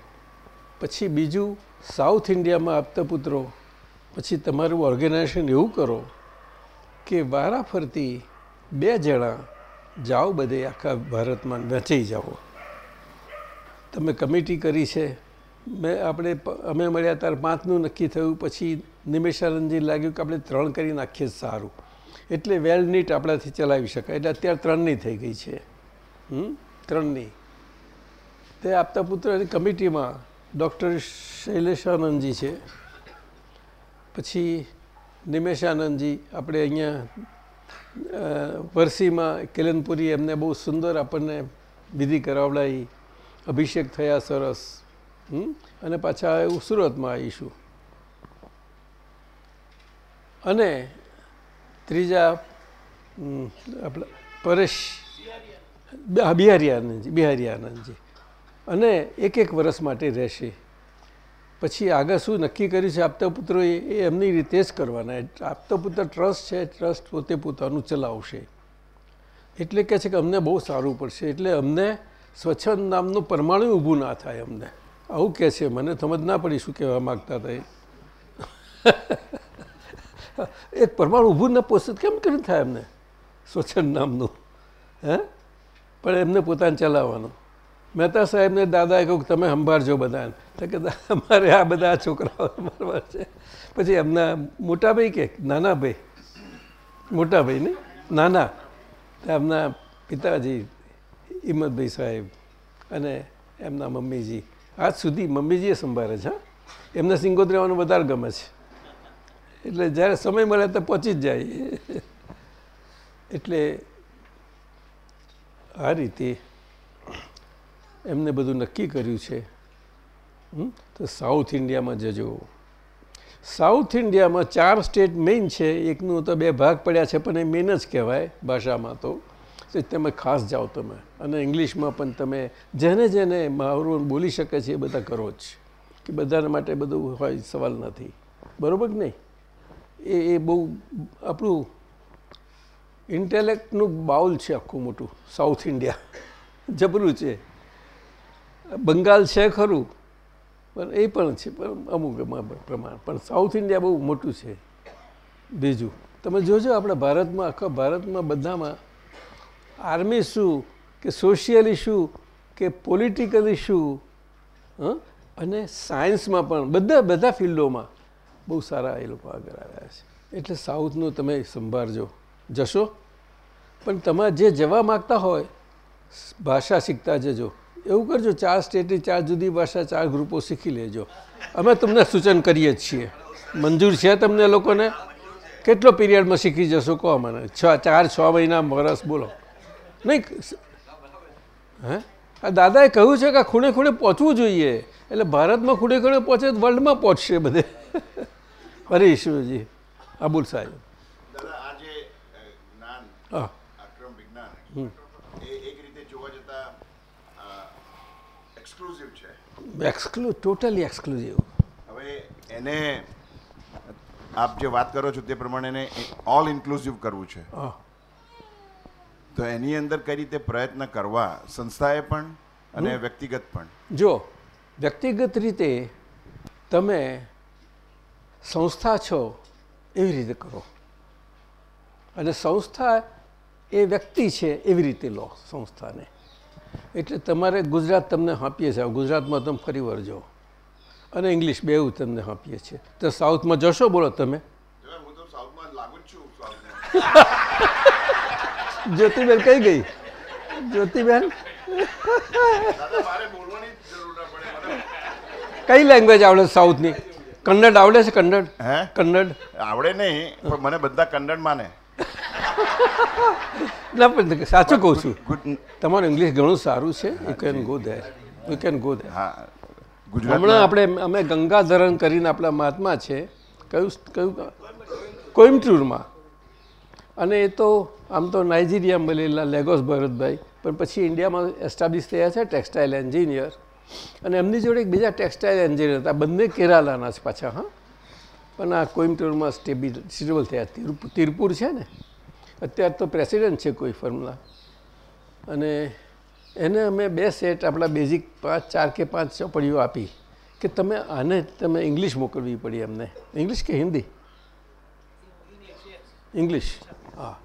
પછી બીજું, સાઉથ ઇન્ડિયામાં આપતા પુત્રો, પછી તમારું ઓર્ગેનાઇઝેશન એવું કરો કે વારાફરતી બે જણા જાઓ બધે આખા ભારતમાં વેચાઈ જાઓ. તમે કમિટી કરી છે. મેં આપણે અમે મળ્યા ત્યારે પાંચનું નક્કી થયું, પછી નિમેશાનંદજી લાગ્યું કે આપણે ત્રણ કરી નાખીએ સારું. એટલે વેલ નીટ આપણાથી ચલાવી શકાય. એટલે અત્યારે ત્રણની થઈ ગઈ છે. ત્રણની. તે આપતા પુત્રની કમિટીમાં ડૉક્ટર શૈલેષાનંદજી છે પછી નિમેશાનંદજી આપણે અહીંયા વરસીમાં કેલનપુરી એમને બહુ સુંદર આપણને વિધિ કરાવડાવી અભિષેક થયા સરસ? અને પાછા એવું સુરતમાં આવીશું અને ત્રીજા આપણા પરેશ, બિહારી આનંદજી બિહારી આનંદજી અને એક એક વર્ષ માટે રહેશે. પછી આગળ શું નક્કી કર્યું છે આપતા પુત્રોએ એ એમની રીતે જ કરવાના. આપતા પુત્ર ટ્રસ્ટ છે, ટ્રસ્ટ પોતે પોતાનું ચલાવશે. એટલે કહે છે કે અમને બહુ સારું પડશે. એટલે અમને સ્વચ્છંદ નામનું પરમાણુ ઊભું ના થાય અમને. આવું કહે છે. મને સમજ ના પડી શું કહેવા માગતા હતા <laughs> એ. પરમાણુ ઊભું ન પોષિત કેમ કેમ થાય એમને સ્વચ્છંદ નામનું. હે? પણ એમને પોતાને ચલાવવાનું. મહેતા સાહેબને દાદાએ કહ્યું કે તમે સંભાળજો બધાને. તો કે અમારે આ બધા છોકરાઓ બરાબર છે. પછી એમના મોટા ભાઈ કે, નાના ભાઈ. મોટા ભાઈ ને? નાના. એમના પિતાજી હિંમતભાઈ સાહેબ અને એમના મમ્મીજી. આજ સુધી મમ્મીજીએ સંભાળે છે એમને સિંગોદ વધારે ગમે છે. એટલે જ્યારે સમય મળે તો પહોંચી જ જાય. એટલે આ રીતે એમને બધું નક્કી કર્યું છે? તો સાઉથ ઇન્ડિયામાં જજો. સાઉથ ઇન્ડિયામાં ચાર સ્ટેટ મેઇન છે. એકનું તો બે ભાગ પડ્યા છે, પણ એ મેઇન જ કહેવાય ભાષામાં તો. તમે ખાસ જાઓ તમે. અને ઇંગ્લિશમાં પણ તમે જેને જેને મારું બોલી શકે છે એ બધા કરો જ. કે બધાના માટે બધું હોય, સવાલ નથી. બરાબર નહીં? એ એ બહુ આપણું ઇન્ટેલેક્ટનું બાઉલ છે આખું મોટું. South India. જબરું છે. બંગાળ છે ખરું, પણ એ પણ છે, પણ અમુક પ્રમાણ, પણ સાઉથ ઇન્ડિયા બહુ મોટું છે બીજું. તમે જોજો આપણા ભારતમાં, આખા ભારતમાં બધામાં આર્મી શું કે સોશિયલ ઇસ્યુ કે પોલિટિકલ ઇસ્યુ હં? અને સાયન્સમાં પણ બધા બધા ફિલ્ડોમાં બહુ સારા એ લોકો આગળ આવ્યા છે. એટલે સાઉથનું તમે સંભાળજો. જશો? પણ તમારે જે જવા માગતા હોય, ભાષા શીખતા જજો. એવું કરજો ચાર સ્ટેટની ચાર જુદી ભાષા ચાર ગ્રુપો શીખી લેજો. અમે તમને સૂચન કરીએ જ છીએ. મંજૂર છે તમને લોકોને? કેટલો પીરિયડમાં શીખી જશો? કહો મને. છ ચાર છ મહિના વરસ બોલો. નહીં હે? આ દાદાએ કહ્યું છે કે ખૂણે ખૂણે પહોંચવું જોઈએ. એટલે ભારતમાં ખૂણે ખૂણે પહોંચે તો વર્લ્ડમાં પહોંચશે બધે. હરે ઈશ્વરજી. અબુલ સાહેબ. આ જે અ, હા. આક્રમ વિજ્ઞાન એ એક રીતે જોવા જતા એક્સક્લુઝિવ છે એક્સક્લુ ટોટલી એક્સક્લુઝિવ હવે એને આપ જે વાત કરો છો તે પ્રમાણે એને ઓલ ઇન્ક્લુઝિવ કરવું છે. તો એની અંદર કઈ રીતે પ્રયત્ન કરવા? સંસ્થાએ પણ અને વ્યક્તિગત પણ. જો વ્યક્તિગત રીતે તમે સંસ્થા છો એવી રીતે કરો. અને સંસ્થા એ વ્યક્તિ છે એવી રીતે લો સંસ્થાને. એટલે તમારે ગુજરાત તમને આપીએ છીએ. ગુજરાતમાં તમે ફરી વળજો. અને ઇંગ્લિશ બેઉ તમને આપીએ છીએ. તો સાઉથમાં જશો બોલો તમે? <laughs> જ્યોતિબેન કઈ ગઈ? જ્યોતિબેન? કઈ લેંગ્વેજ આવડે સાઉથની કન્નડ આવડે છે કન્નડ? હે? કન્નડ? આવડે નહીં પણ મને બધા કન્નડ માને <laughs> ના પણ સાચું કહું છું. તમારું ઇંગ્લિશ ઘણું સારું છે. You can go there you can go there હમણાં આપણે અમે ગંગાધરણ કરીને આપણા મહાત્મા છે. કયું કયું કોઈમ્બતુરમાં અને એ તો આમ તો નાઇજીરિયા મળેલા લેગોસ ભરતભાઈ. પણ પછી ઇન્ડિયામાં એસ્ટાબ્લિશ થયા છે ટેક્સટાઇલ એન્જિનિયર અને એમની જોડે એક બીજા ટેક્સટાઇલ એન્જિનિયર હતા. બંને કેરાલાના છે પાછા હા. પણ આ કોઇમ્બતુરમાં સ્ટેબલ સ્ટેબલ થયા. તિરુપુર છે ને? અત્યારે તો પ્રેસિડેન્ટ છે કોઈ ફર્મના અને એને અમે બે સેટ આપણા બેઝિક પાંચ, ચાર કે પાંચ ચોપડીઓ આપી કે તમે આને તમે ઇંગ્લિશ મોકલવી પડી એમને ઇંગ્લિશ કે હિન્દી? ઇંગ્લિશ. હા.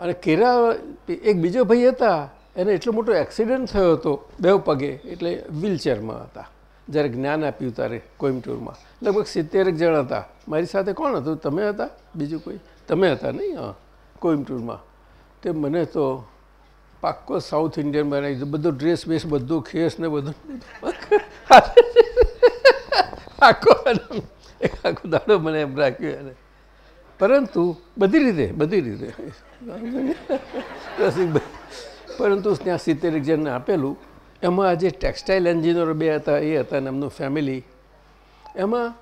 અને કેરા એક બીજો ભાઈ હતા, એને એટલો મોટો એક્સિડન્ટ થયો હતો બે પગે, એટલે વ્હીલચેરમાં હતા. જ્યારે જ્ઞાન આપ્યું ત્યારે કોઇમ્બતુરમાં લગભગ સિત્તેરેક જણ હતા. મારી સાથે કોણ હતું? તમે હતા? બીજું કોઈ? તમે હતા નહીં? હા. કોઇમ્બતુરમાં તે મને તો પાક્કો સાઉથ ઇન્ડિયન બનાવી દીધો બધો ડ્રેસ બેસ બધું ખેસ ને બધું આખો એક આખો દાડો મને એમ રાખ્યો એને. પરંતુ બધી રીતે બધી રીતે. પરંતુ ત્યાં સિત્તેર જણને આપેલું. એમાં આજે ટેક્સટાઇલ એન્જિનિયરો બે હતા, એ હતા ને એમનું ફેમિલી એમાં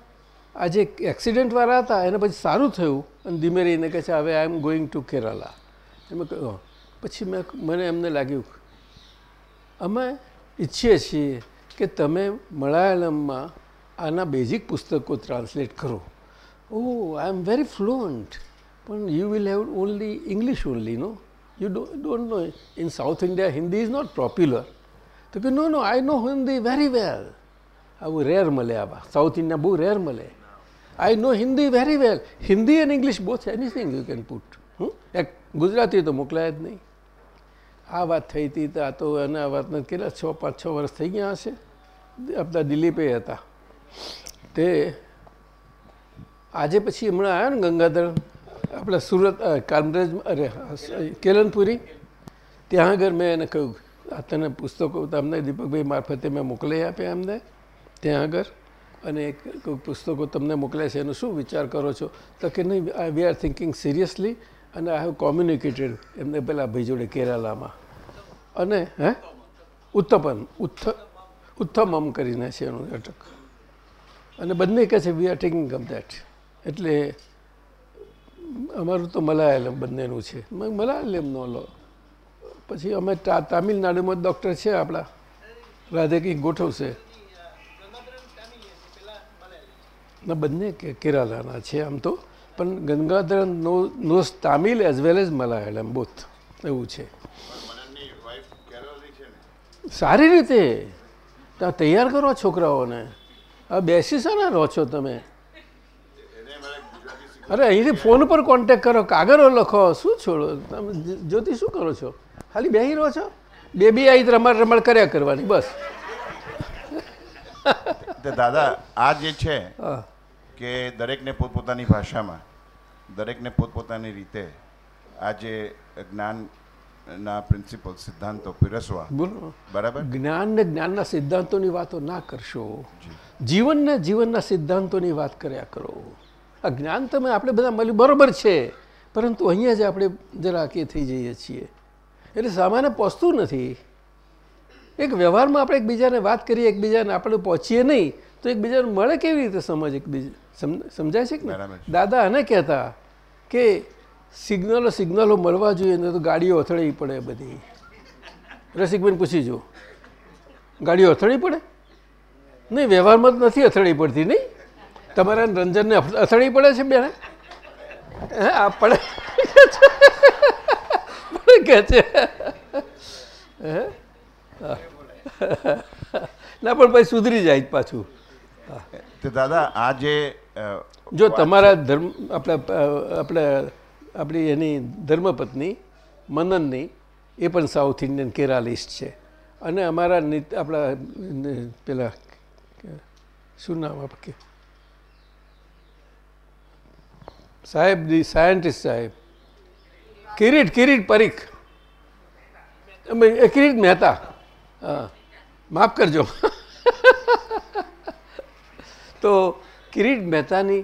આજે એક્સિડન્ટવાળા હતા, એને પછી સારું થયું. અને ધીમે રહીને કહે છે, હવે I am going to Kerala એમાં કહ્યું પછી મેં મને એમને લાગ્યું, અમે ઈચ્છીએ છીએ કે તમે મલયાલમમાં આના બેઝિક પુસ્તકો ટ્રાન્સલેટ કરો. Oh I am very fluent પણ you will have only English only no you don't know in South India Hindi is not popular તો કે નો નો આઈ નો હિન્દી વેરી વેલ આવું રેર મળે આવા સાઉથ ઇન્ડિયા બહુ રેર મળે I know Hindi very well Hindi and English both anything you can put એક ગુજરાતી તો મોકલાય જ નહીં આ વાત થઈ હતી તો આ તો અને આ વાતને કેટલા છ પાંચ છ વર્ષ થઈ ગયા હશે આપણા દિલીપે હતા તે આજે પછી હમણાં આવ્યા ને ગંગાધર આપણા સુરત કામરેજ અરે કેલનપુરી ત્યાં આગળ મેં એને કહ્યું આ તને પુસ્તકો તમને દીપકભાઈ મારફતે મેં મોકલી આપ્યા એમને ત્યાં આગળ અને કોઈ પુસ્તકો તમને મોકલ્યા છે, એનો શું વિચાર કરો છો? તો કે નહીં I we are thinking seriously અને આઈ હેવ કોમ્યુનિકેટેડ એમને પહેલાં ભાઈ જોડે કેરાલામાં. અને, હે? ઉત્તપન ઉત્થ, ઉત્થમમ કરીને છે એનું અટક અને બંને કહે છે we are taking up that એટલે અમારું તો મલાયાલમ બંનેનું છે. મલાયાલમનો લો. પછી અમે તામિલનાડુમાં ડૉક્ટર છે આપણા. રાધે કંઈક ગોઠવશે ના બંને કેરાલાના છે આમ તો. પણ Gangadhar no knows Tamil as well as Malayalam both એવું છે. સારી રીતે. ત્યાં તૈયાર કરો છોકરાઓને. આ બેસી શાના રહો છો તમે. અરે, અહીંથી ફોન પર કોન્ટેક કરો, કાગળો લખો, શું છોડો? તમે જ્યોતિ, શું કરો છો? ખાલી બેસી રહો છો? બેબી આવી રમાડ રમાડ કર્યા કરવાની, બસ. તો દાદા આ જે છે કે દરેકને પોતપોતાની ભાષામાં દરેકને પોતપોતાની રીતે આ જે જ્ઞાનના પ્રિન્સિપલ સિદ્ધાંતો પીરસવા બોલો. બરાબર? જ્ઞાન ને જ્ઞાનના સિદ્ધાંતોની વાતો ના કરશો. જીવનને જીવનના સિદ્ધાંતોની વાત કર્યા કરો. આ જ્ઞાન તમે આપણે બધા મળ્યું બરાબર છે. પરંતુ અહીંયા જ આપણે જરા કે થઈ જઈએ છીએ. એટલે સામાન્ય પહોંચતું નથી. એક વ્યવહારમાં આપણે એકબીજાને વાત કરીએ એકબીજાને આપણે પહોંચીએ નહીં તો એકબીજાને મળે કેવી રીતે સમજ એકબીજા? સમ- સમજાય છે કે નહીં? દાદા આને કહેતા કે સિગ્નલો સિગ્નલો મળવા જોઈએ ને તો ગાડીઓ અથડાવી પડે બધી. રસિકબેન પૂછી જો ગાડીઓ અથડાવી પડે? નહીં વ્યવહારમાં તો નથી અથડાવી પડતી નહીં? તમારા રંજનને અથડાવી પડે છે બેને? આ પડે. <laughs> પડે કે છે? હા. <laughs> ના પણ પછી સુધરી જાય પાછું. તો દાદા આ જે જો તમારા ધર્મ આપણા આપણે આપણી એની ધર્મપત્ની મનનની એ પણ સાઉથ ઇન્ડિયન કેરાલિસ્ટ છે. અને અમારા આપણા પેલા શું નામ આપણે સાહેબ દી સાયન્ટિસ્ટ સાહેબ. કિરીટ કિરીટ પરીખ. કિરીટ મહેતા. હા. માફ કરજો. તો કિરીટ મહેતાની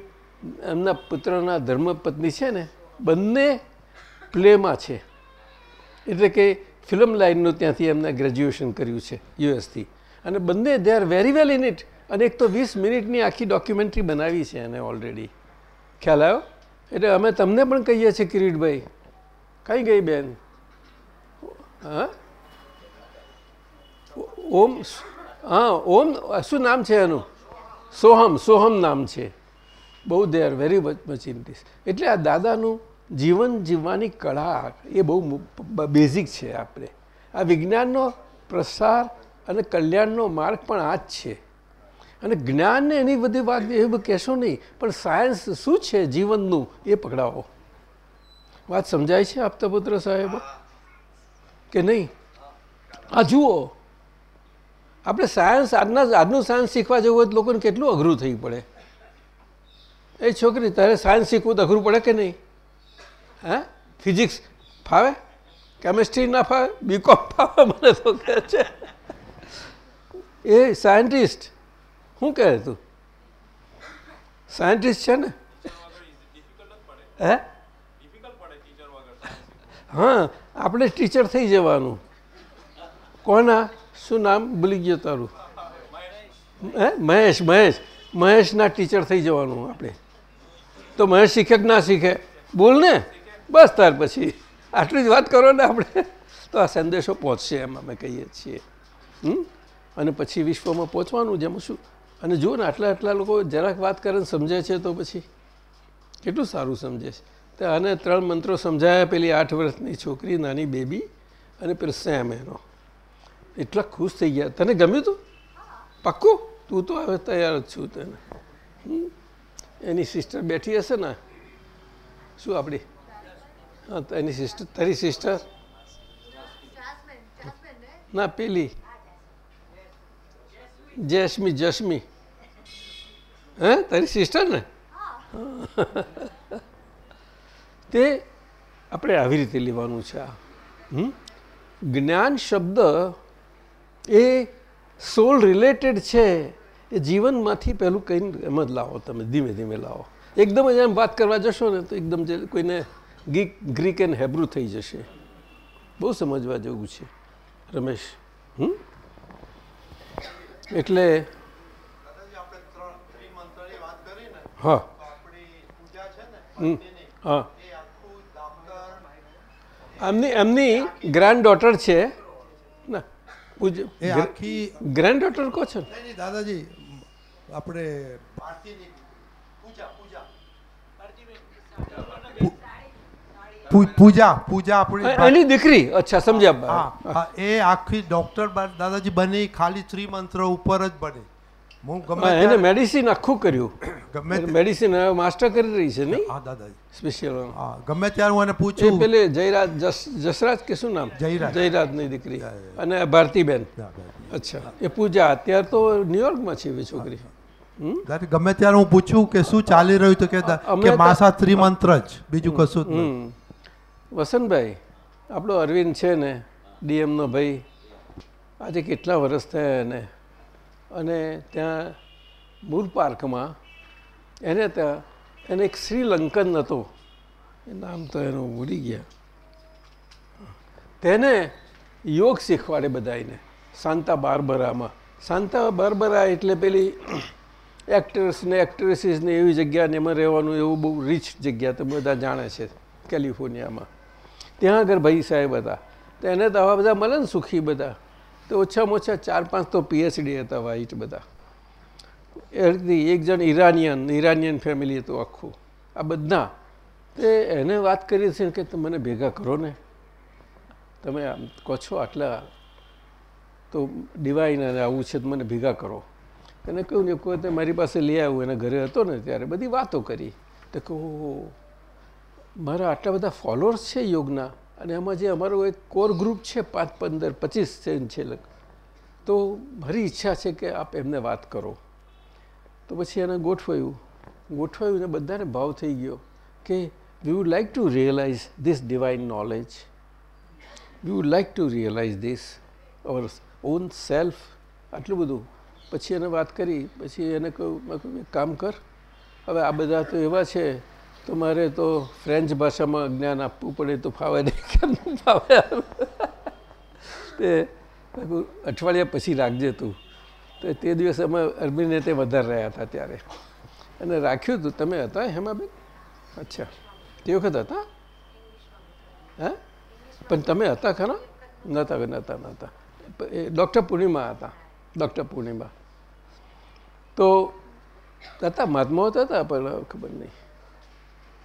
એમના પુત્રના ધર્મપત્ની છે ને, બંને પ્લેમાં છે. એટલે કે ફિલ્મ લાઇનનું ત્યાંથી એમને ગ્રેજ્યુએશન કર્યું છે, યુએસથી. અને બંને they are very well in it અને એક તો વીસ મિનિટની આખી ડોક્યુમેન્ટરી બનાવી છે એને ઓલરેડી ખ્યાલ આવ્યો? એટલે અમે તમને પણ કહીએ છીએ કિરીટભાઈ. કઈ ગઈ બેન? હા? ઓમ હા, ઓમ, શું નામ છે એનું? સોહમ સોહમ નામ છે. બહુ દે આર વેરી મચ એટલે આ દાદાનું જીવન જીવવાની કળા એ બહુ બેઝિક છે આપણે. આ વિજ્ઞાનનો પ્રસાર અને કલ્યાણનો માર્ગ પણ આ જ છે. અને જ્ઞાનને એની બધી વાત એવું કહેશો નહીં, પણ સાયન્સ શું છે જીવનનું એ પકડાવો. વાત સમજાય છે આપતા પુત્ર સાહેબ? કે નહીં? આ જુઓ આપણે સાયન્સ, આજના આજનું સાયન્સ શીખવા જવું હોય તો લોકોને કેટલું અઘરું થઈ પડે? એ છોકરી, તારે સાયન્સ શીખવું તો અઘરું પડે કે નહીં? હે? ફિઝિક્સ ફાવે? કેમિસ્ટ્રી ના ફાવે? બીકોમ ફાવે મને તો કહે છે. એ સાયન્ટિસ્ટ, શું કહે તું? સાયન્ટિસ્ટ છે ને? હે? હા, આપણે ટીચર થઈ જવાનું. કોના? શું નામ? ભૂલી ગયો તારું. હે? મહેશ મહેશ. મહેશના ટીચર થઈ જવાનું આપણે. તો મહેશ શીખે કે ના શીખે? બોલ ને. બસ ત્યાર પછી. આટલી જ વાત કરો ને આપણે. તો આ સંદેશો પહોંચશે એમ અમે કહીએ છીએ. અને પછી વિશ્વમાં પહોંચવાનું જેમ શું? અને જુઓ ને, આટલા આટલા લોકો જરાક વાત કરે ને સમજે છે તો પછી કેટલું સારું સમજે છે. તો આને ત્રણ મંત્રો સમજાયા. પેલી આઠ વર્ષની છોકરી, નાની બેબી અને પેલો સેમ એનો. એટલા ખુશ થઈ ગયા. તને ગમ્યું તું? પાક્કું? તું તો હવે તૈયાર જ છું તને? એની સિસ્ટર બેઠી હશે ને? શું આપણી હા એની સિસ્ટર તારી સિસ્ટર ના, પેલી. જયશ્મી, જશ્મી. હે, તારી સિસ્ટર ને? <laughs> તે આપણે આવી રીતે લેવાનું છે આ? જ્ઞાન શબ્દ એ સોલ રિલેટેડ છે એ જીવનમાંથી પહેલું કંઈ એમ જ લાવો તમે ધીમે ધીમે લાવો. એકદમ જ એમ વાત કરવા જશો ને તો એકદમ જે કોઈને ગીક ગ્રીક એન્ડ હેબ્રુ થઈ જશે. બહુ સમજવા જેવું છે રમેશ. હમ? એટલે હા. હા. એમની એમની ગ્રાન્ડ ડોટર છે. ના. પૂજ એ આખી ગ્રાન્ડ ડોટર કહો છો? નહીં, નહીં, દાદાજી આપણે પૂજા પૂજા આપણી એની દીકરી? અચ્છા સમજ્યા. એ આખી ડોક્ટર દાદાજી બની ખાલી ત્રિમંત્ર ઉપર જ બની. હું ગમે એને મેડિસિન આખું કર્યું. ગમે મેડિસિન માસ્ટર કરી રહી છે નહીં? હા દાદાજી સ્પેશિયલ હા ગમે ત્યારે હું એને એ પૂછું પેલે જયરાજ જસ- જસરાજ કે શું નામ? જયરાજ. જયરાજની દીકરી. અને ભારતીબેન. અચ્છા. એ પૂજા અત્યારે તો ન્યુયોર્કમાં છે એવી છોકરી. ગમે ત્યારે હું પૂછું કે શું ચાલી રહ્યું તો કે માસા ત્રિમંત્ર જ બીજું કશું જ હમ. વસંતભાઈ આપણો અરવિંદ છે ને ડીએમનો ભાઈ. આજે કેટલા વર્ષ થયા એને? અને ત્યાં મૂર પાર્કમાં એને ત્યાં એને એક શ્રીલંકન હતો. નામ તો એનું ભૂલી ગયા. તેને યોગ શીખવાડે બધાને સાંતા બારબરામાં. સાંતા બારબરા એટલે પેલી એક્ટર્સ ને એક્ટ્રેસીસ ને એવી જગ્યા ને એમાં રહેવાનું એવું બહુ રીચ જગ્યા તો બધા જાણે છે કેલિફોર્નિયામાં. ત્યાં આગળ ભાઈ સાહેબ હતા. તો એને તો આવા બધા મળે ને સુખી બધા. તો ઓછામાં ઓછા ચાર પાંચ તો પીએચડી હતા વાઈટ બધા. એ રીતે એક જણ ઈરાનિયન ઈરાનિયન ફેમિલી હતું આખું. આ બધા. તે એને વાત કરી છે કે મને ભેગા કરો ને. તમે આમ કહો છો આટલા તો ડિવાઇન અને આવું છે તો મને ભેગા કરો. એને કહ્યું ને કોઈ મારી પાસે લઈ આવ્યું એના ઘરે હતો ને ત્યારે બધી વાતો કરી. તો કહું મારા આટલા બધા ફોલોઅર્સ છે યોગના. અને એમાં જે અમારો એક કોર ગ્રુપ છે, પાંચ, પંદર, પચીસ જણ છે તો મારી ઈચ્છા છે કે આપ એમને વાત કરો. તો પછી એને ગોઠવાયું. ગોઠવાયું ને બધાને ભાવ થઈ ગયો કે we would like to realize this divine knowledge we would like to realize this our own self આટલું બધું. પછી એને વાત કરી. પછી એને કહ્યું, કામ કર. હવે આ બધા તો એવા છે તો મારે તો ફ્રેન્ચ ભાષામાં જ્ઞાન આપવું પડે તો ફાવે નહીં કેમ ફાવે. તે અઠવાડિયા પછી રાખજે તું. તો તે દિવસે અમે અરબીને તે વધારે રહ્યા હતા ત્યારે. અને રાખ્યું હતું તમે હતા હેમાબેન? અચ્છા. તે વખત હતા? હે? પણ તમે હતા ખરા? નહોતા નહોતા નહોતા ડૉક્ટર પૂર્ણિમા હતા. ડૉક્ટર પૂર્ણિમા. તો હતા મહાત્માઓ હતા પણ ખબર નહીં.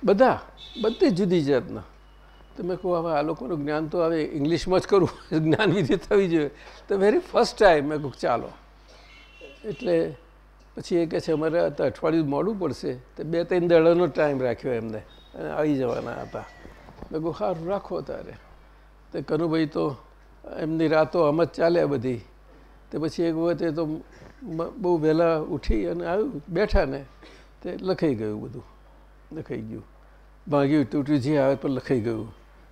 બધા, બધી જુદી જાતના. તમે કહો, હવે આ લોકોનું જ્ઞાન તો હવે ઇંગ્લિશમાં જ કરવું <laughs> જ્ઞાન વિધિ થવી જોઈએ. તો વેરી ફર્સ્ટ ટાઈમ મેં કહું, ચાલો. એટલે પછી એ કહે છે, અમારે તો અઠવાડિયું મોડું પડશે. તો બે ત્રણ દડાનો ટાઈમ રાખ્યો એમને. અને આવી જવાના હતા. મેં કહું સારું રાખો તારે. તો કનુભાઈ તો એમની રાતો આમ જ ચાલે બધી. તે પછી એક વખતે તો બહુ વહેલા ઉઠી અને આવ્યું બેઠા ને તે લખાઈ ગયું બધું. લખાઈ ગયું. ભાગ્યું તૂટ્યું જે આવે પણ લખાઈ ગયું.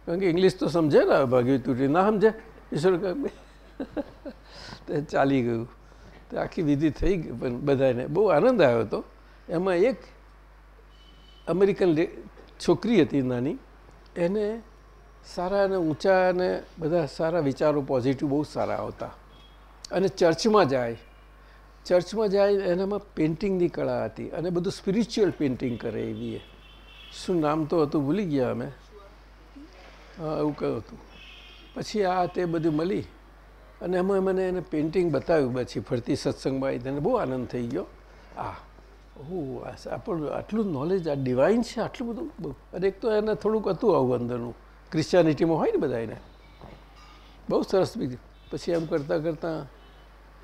કારણ કે ઇંગ્લિશ તો સમજે ને ભાગ્યું તૂટ્યું ના સમજે ઈશ્વર તે ચાલી ગયું. તે આખી વિધિ થઈ ગઈ, પણ બધાને બહુ આનંદ આવ્યો હતો. એમાં એક અમેરિકન છોકરી હતી નાની, એને સારા અને ઊંચા અને બધા સારા વિચારો પોઝિટિવ બહુ સારા આવતા. અને ચર્ચમાં જાય. ચર્ચમાં જાય એનામાં પેઇન્ટિંગની કળા હતી અને બધું સ્પિરિચ્યુઅલ પેઇન્ટિંગ કરે એવી એ. શું નામ તો હતું? ભૂલી ગયા અમે. હા, એવું કહ્યું હતું. પછી આ તે બધું મળી અને એમાં મને એને પેઇન્ટિંગ બતાવ્યું પછી ફરતી સત્સંગમાં આવી તેને બહુ આનંદ થઈ ગયો. આ, ઓહ આપણું આટલું નોલેજ આ ડિવાઇન છે, આટલું બધું? અને એક તો એને થોડુંક હતું આવું અંદરનું. ક્રિશ્ચિયાનિટીમાં હોય ને બધા એને બહુ સરસ બીજું. પછી એમ કરતાં કરતાં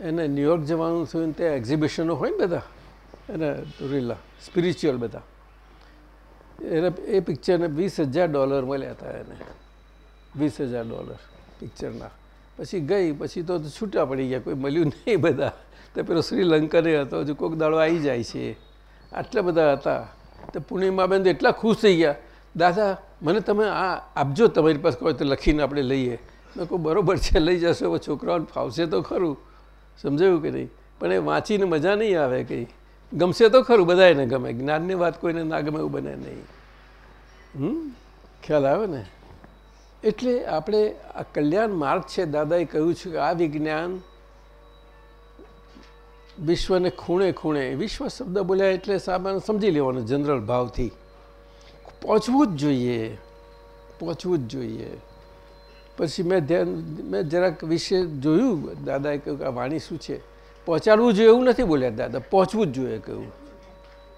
એને ન્યુયોર્ક જવાનું થયું ત્યાં એક્ઝિબિશનો હોય ને બધા, એને રીલા સ્પિરિચ્યુઅલ બધા. એને એ પિક્ચરને વીસ હજાર ડોલર મળ્યા હતા એને. વીસ હજાર ડોલર પિક્ચરના પછી ગઈ, પછી તો છૂટા પડી ગયા, કોઈ મળ્યું નહીં બધા. તો પેલો શ્રીલંકને હતો, હજુ કોઈક દાડો આવી જાય છે. આટલા બધા હતા. તો પૂર્ણિમાબેન તો એટલા ખુશ થઈ ગયા. દાદા, મને તમે આ આપજો તમારી પાસે કહો તો લખીને આપણે લઈએ. મેં કહું, બરોબર છે, લઈ જશો. છોકરાઓને ફાવશે તો ખરું. સમજાયું કે નહીં? પણ એ વાંચીને મજા નહીં આવે કંઈ. ગમશે તો ખરું બધાને ગમે. જ્ઞાનની વાત કોઈને ના ગમે એવું બને નહીં. હમ? ખ્યાલ આવે ને? એટલે આપણે આ કલ્યાણ માર્ગ છે, દાદાએ કહ્યું છે કે આ વિજ્ઞાન વિશ્વને ખૂણે ખૂણે, વિશ્વ શબ્દ બોલ્યા એટલે સામાન્ય સમજી લેવાનો, જનરલ ભાવથી. પહોંચવું જ જોઈએ. પહોંચવું જ જોઈએ. પછી મેં ધ્યાન, મેં જરાક વિશે જોયું, દાદાએ કહ્યું કે આ વાણી શું છે? પહોંચાડવું જોઈએ એવું નથી બોલ્યા દાદા, પહોંચવું જ જોઈએ કહ્યું.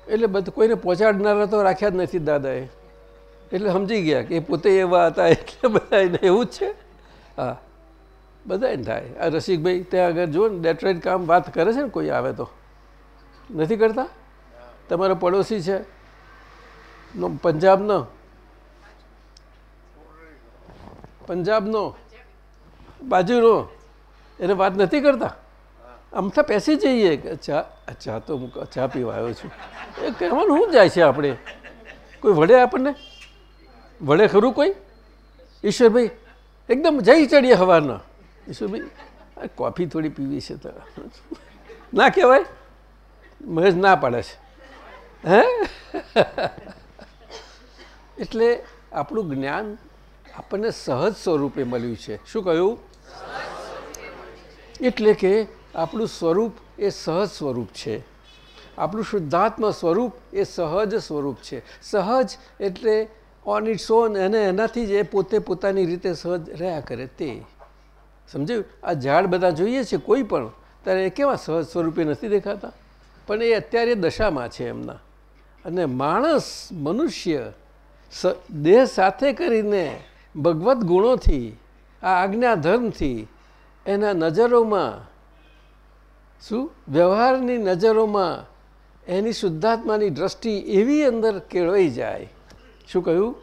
એટલે બધું કોઈને પહોંચાડનારા તો રાખ્યા જ નથી દાદાએ. એટલે સમજી ગયા કે પોતે એવા હતા એટલે બધા એને એવું જ છે. હા બધાને થાય. આ રસિકભાઈ ત્યાં આગળ જુઓ ને ડેટ્રોઇટ કામ વાત કરે છે ને કોઈ આવે તો? નથી કરતા? તમારો પડોશી છે? પંજાબનો? પંજાબનો બાજુનો એને વાત નથી કરતા? આમ તો પેસી જઈએ. કે ચા ચા તો હું ચા પીવા આવ્યો છું. એ કહેવાનું શું જાય છે આપણે? કોઈ વડે આપણને? વડે ખરું કોઈ? ઈશ્વરભાઈ, એકદમ જઈ ચડીએ હવારના. ઈશ્વરભાઈ કોફી થોડી પીવી છે તો. ના કહેવાય? મહેશ ના પાડે છે. હે? એટલે આપણું જ્ઞાન આપણને સહજ સ્વરૂપે મળ્યું છે. શું કહ્યું? એટલે કે આપણું સ્વરૂપ એ સહજ સ્વરૂપ છે. આપણું શુદ્ધાત્મ સ્વરૂપ એ સહજ સ્વરૂપ છે. સહજ એટલે ઓન ઇટ્સ ઓન એને એનાથી જ એ પોતે પોતાની રીતે સહજ રહ્યા કરે તે. સમજાયું? આ ઝાડ બધા જોઈએ છે કોઈ પણ, ત્યારે એ કેવા સહજ સ્વરૂપે નથી દેખાતા? પણ એ અત્યારે દશામાં છે એમના. અને માણસ, મનુષ્ય દેહ સાથે કરીને ભગવત ગુણોથી, આ આજ્ઞાધર્મથી, એના નજરોમાં શું? વ્યવહારની નજરોમાં એની શુદ્ધાત્માની દ્રષ્ટિ એવી અંદર કેળવાઈ જાય. શું કહ્યું?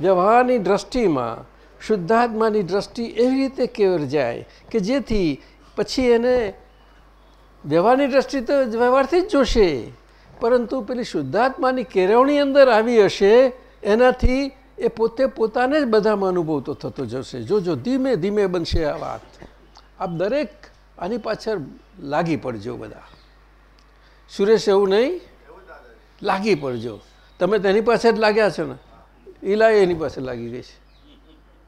વ્યવહારની દ્રષ્ટિમાં શુદ્ધાત્માની દ્રષ્ટિ એવી રીતે કેવર જાય કે જેથી પછી એને વ્યવહારની દ્રષ્ટિ તો વ્યવહારથી જ જોશે, પરંતુ પેલી શુદ્ધાત્માની કેળવણી અંદર આવી હશે, એનાથી એ પોતે પોતાને જ બધામાં અનુભવ તો થતો જશે. જો જો, ધીમે ધીમે બનશે આ વાત. આપ દરેક આની પાછળ લાગી પડજો બધા. સુરેશ એવું નહીં? લાગી પડજો. તમે તેની પાસે જ લાગ્યા છો ને? ઈલા એની પાસે લાગી ગઈ છે.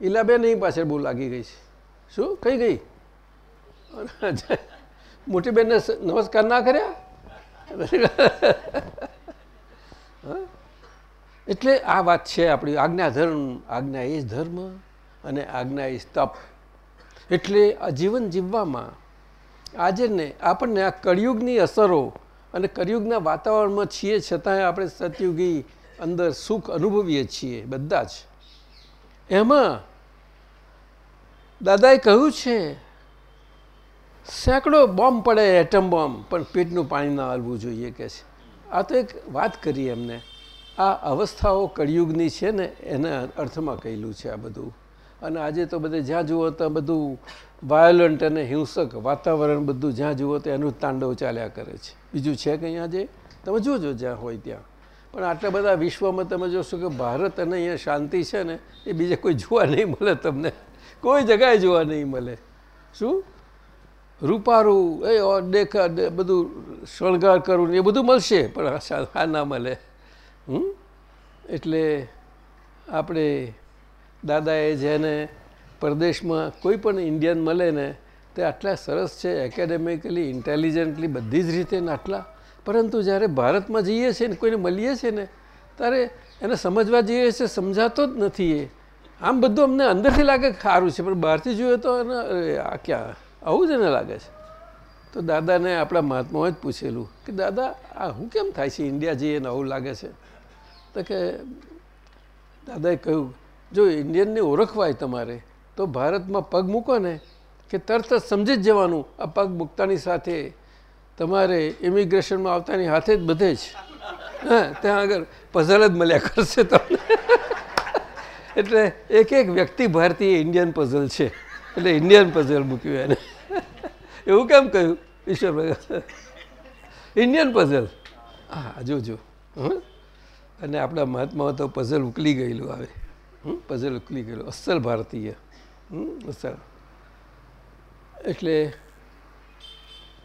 ઈલાબેન એની પાસે બહુ લાગી ગઈ છે. શું? કઈ ગઈ? મોટી બેનને નમસ્કાર ના કર્યા? <laughs> એટલે આ વાત છે આપણી આજ્ઞા ધર્મ. આજ્ઞા એ ધર્મ અને આજ્ઞા એ તપ. એટલે આ જીવન જીવવામાં આજે ને આપણને આ કળિયુગની અસરો અને કળિયુગના વાતાવરણમાં છીએ છતાંય આપણે સતયુગી અંદર સુખ અનુભવીએ છીએ બધા જ. એમાં દાદાએ કહ્યું છે, સેંકડો બોમ્બ પડે એટમ બોમ્બ, પણ પેટનું પાણી ના હાલવું જોઈએ, કે છે. આ તો એક વાત કરી એમને. આ અવસ્થાઓ કળિયુગની છે ને, એના અર્થમાં કહેલું છે આ બધું. અને આજે તો બધે જ્યાં જુઓ ત્યાં બધું વાયોલન્ટ અને હિંસક વાતાવરણ બધું જ્યાં જુઓ તો એનું તાંડવ ચાલ્યા કરે છે. બીજું છે કંઈ આજે? તમે જોજો જ્યાં હોય ત્યાં. પણ આટલા બધા વિશ્વમાં તમે જોશો કે ભારત અને અહીંયા શાંતિ છે ને, એ બીજે કોઈ જોવા નહીં મળે તમને. કોઈ જગાએ જોવા નહીં મળે. શું? રૂપારું, એ દેખા, બધું શણગાર કરવું એ બધું મળશે, પણ આ ના મળે. એટલે આપણે દાદાએ જેને પરદેશમાં કોઈ પણ ઇન્ડિયન મળે ને, તે આટલા સરસ છે એકેડેમિકલી ઇન્ટેલિજન્ટલી બધી જ રીતે ને આટલા. પરંતુ જ્યારે ભારતમાં જઈએ છીએ ને, કોઈને મળીએ છીએ ને, ત્યારે એને સમજવા જઈએ છીએ સમજાતો જ નથી એ. આમ બધું અમને અંદરથી લાગે સારું છે, પણ બહારથી જોઈએ તો એને આ ક્યાં? આવું જ એને લાગે છે. તો દાદાને આપણા મહાત્માઓએ જ પૂછેલું કે, દાદા, આ હું કેમ થાય છે? ઇન્ડિયા જઈએ ને આવું લાગે છે? તો કે, દાદાએ કહ્યું, જો ઇન્ડિયનને ઓળખવાય તમારે, તો ભારતમાં પગ મૂકો ને, કે તરત જ સમજી જ જવાનું આ પગ મૂકતાની સાથે. તમારે ઇમિગ્રેશનમાં આવતાની હાથે જ બધે જ. હા, ત્યાં આગળ પઝલ જ મળ્યા કરશે તમને. એટલે એક એક વ્યક્તિ ભારતીય ઇન્ડિયન પઝલ છે. એટલે ઇન્ડિયન પઝલ મૂક્યું એને. એવું કેમ કહ્યું? ઈશ્વર ઇન્ડિયન પઝલ. હા જોજો હં અને આપણા મહાત્માઓ તો પઝલ ઉકલી ગયેલું આવે. પઝલ ઉકલી ગયેલું. અસલ ભારતીય. અસલ. એટલે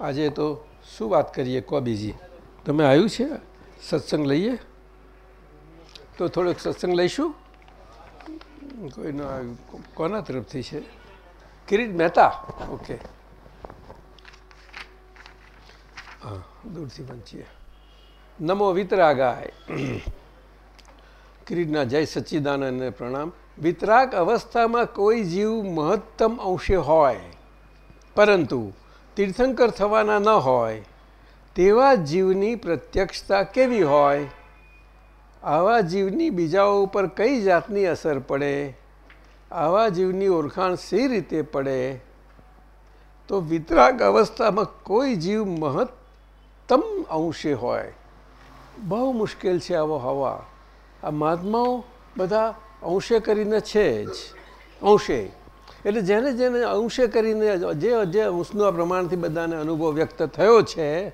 આજે તો શું વાત કરીએ કો બીજી તમે આવ્યું છે? સત્સંગ લઈએ? તો થોડોક સત્સંગ લઈશું? કોઈનો કોના તરફથી છે? કિરીટ મહેતા. ઓકે. હા, દૂરથી વંચીએ. નમો વિતરાગાય. કિરીટના જય સચ્ચિદાનંદને પ્રણામ. વિતરાગ અવસ્થામાં કોઈ જીવ મહત્તમ અંશે હોય, પરંતુ તીર્થંકર થવાના ન હોય, તેવા જીવની પ્રત્યક્ષતા કેવી હોય? આવા જીવની બીજાઓ ઉપર કઈ જાતની અસર પડે? આવા જીવની ઓળખાણ સી રીતે પડે? તો વિતરાગ અવસ્થામાં કોઈ જીવ મહત્તમ અંશે હોય. બહુ મુશ્કેલ છે આવો હવા. આ મહાત્માઓ બધા અંશે કરીને છે જ. અંશે. એટલે જેને જેને અંશે કરીને જે જે અંશના પ્રમાણથી બધાને અનુભવ વ્યક્ત થયો છે,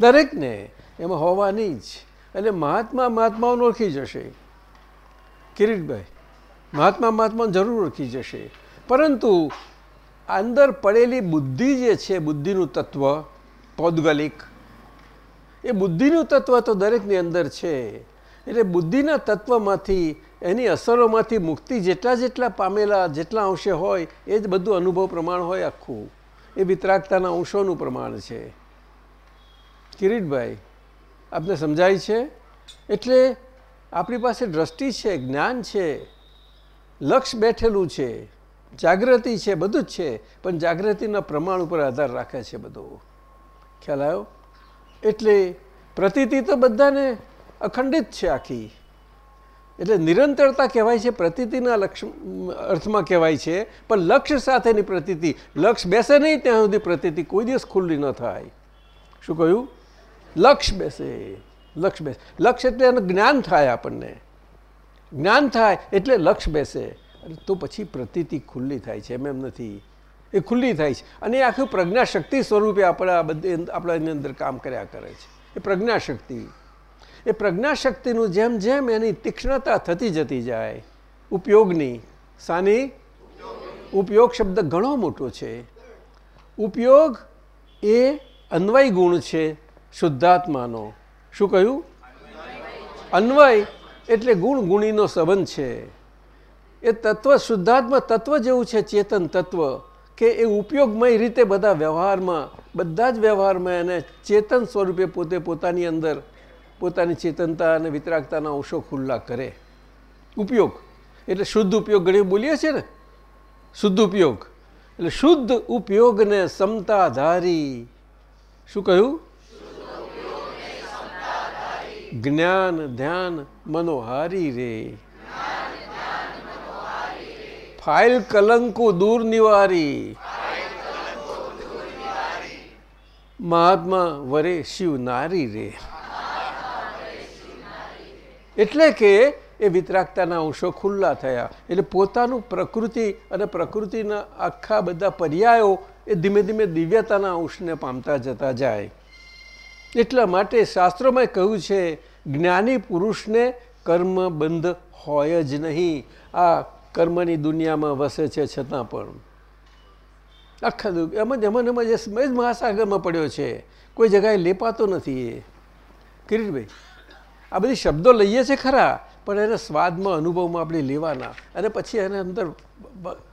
દરેકને એમાં હોવાની જ. એટલે મહાત્મા મહાત્માઓને ઓળખી જશે. કિરીટભાઈ, મહાત્મા મહાત્માને જરૂર ઓળખી જશે. પરંતુ અંદર પડેલી બુદ્ધિ જે છે, બુદ્ધિનું તત્વ, પૌદ્ગલિક, એ બુદ્ધિનું તત્વ તો દરેકની અંદર છે. એટલે બુદ્ધિના તત્વમાંથી, એની અસરોમાંથી મુક્તિ જેટલા જેટલા પામેલા જેટલા અંશે હોય, એ જ બધું અનુભવ પ્રમાણ હોય આખું. એ વિતરાગતાના અંશોનું પ્રમાણ છે. કિરીટભાઈ, આપને સમજાય છે? એટલે આપણી પાસે દ્રષ્ટિ છે, જ્ઞાન છે, લક્ષ બેઠેલું છે, જાગૃતિ છે, બધું જ છે, પણ જાગૃતિના પ્રમાણ ઉપર આધાર રાખે છે બધું. ખ્યાલ આવ્યો? એટલે પ્રતીતિ તો બધાને અખંડિત છે આખી. એટલે નિરંતરતા કહેવાય છે, પ્રતિતિના લક્ષ, અર્થમાં કહેવાય છે, પણ લક્ષ્ય સાથેની પ્રતિતિ, લક્ષ બેસે નહીં ત્યાં સુધી પ્રતિતિ કોઈ દિવસ ખુલ્લી ન થાય. શું કહ્યું? લક્ષ બેસે લક્ષ બેસે. લક્ષ એટલે એનું જ્ઞાન થાય આપણને. જ્ઞાન થાય એટલે લક્ષ બેસે. તો પછી પ્રતિતિ ખુલ્લી થાય છે, એમ એમ નથી. એ ખુલ્લી થાય છે. અને એ આખું પ્રજ્ઞાશક્તિ સ્વરૂપે આપણા બધી, આપણા એની અંદર કામ કર્યા કરે છે. એ પ્રજ્ઞાશક્તિ. એ પ્રજ્ઞાશક્તિનું જેમ જેમ એની તીક્ષ્ણતા થતી જતી જાય, ઉપયોગની. સાની? ઉપયોગ શબ્દ ઘણો મોટો છે. ઉપયોગ એ અન્વય ગુણ છે શુદ્ધાત્માનો. શું કહ્યું? અન્વય એટલે ગુણ ગુણીનો સંબંધ છે. એ તત્વ શુદ્ધાત્મા તત્વ જેવું છે, ચેતન તત્વ, કે એ ઉપયોગમય રીતે બધા વ્યવહારમાં, બધા જ વ્યવહારમાં એને ચેતન સ્વરૂપે પોતે પોતાની અંદર પોતાની ચેતનતા અને વિતરાગતાના અંશો ખુલ્લા કરે. ઉપયોગ. એટલે શુદ્ધ ઉપયોગ ઘણી બોલીએ છીએ ને? શુદ્ધ ઉપયોગ. એટલે શુદ્ધ ઉપયોગને સમતા ધારી શું કહ્યું? જ્ઞાન, ધ્યાન, મનોહારી રે. ફાઇલ કલંકુ દૂર નિવારી. મહાત્મા વરે શિવ નારી રે. એટલે કે એ વિતરાગતાના અંશો ખુલ્લા થયા. એટલે પોતાનું પ્રકૃતિ અને પ્રકૃતિના આખા બધા પર્યાયો એ ધીમે ધીમે દિવ્યતાના અંશને પામતા જતા જાય. એટલા માટે શાસ્ત્રોમાં કહ્યું છે, જ્ઞાની પુરુષને કર્મ બંધ હોય જ નહીં. આ કર્મની દુનિયામાં વસે છે છતાં પણ. આખા એમ જ, એમાં એમાં જ મહાસાગરમાં પડ્યો છે. કોઈ જગાએ લેપાતો નથી એ. કિરીટભાઈ આ બધી શબ્દો લઈએ છીએ ખરા, પણ એને સ્વાદમાં, અનુભવમાં આપણે લેવાના. અને પછી એને અંદર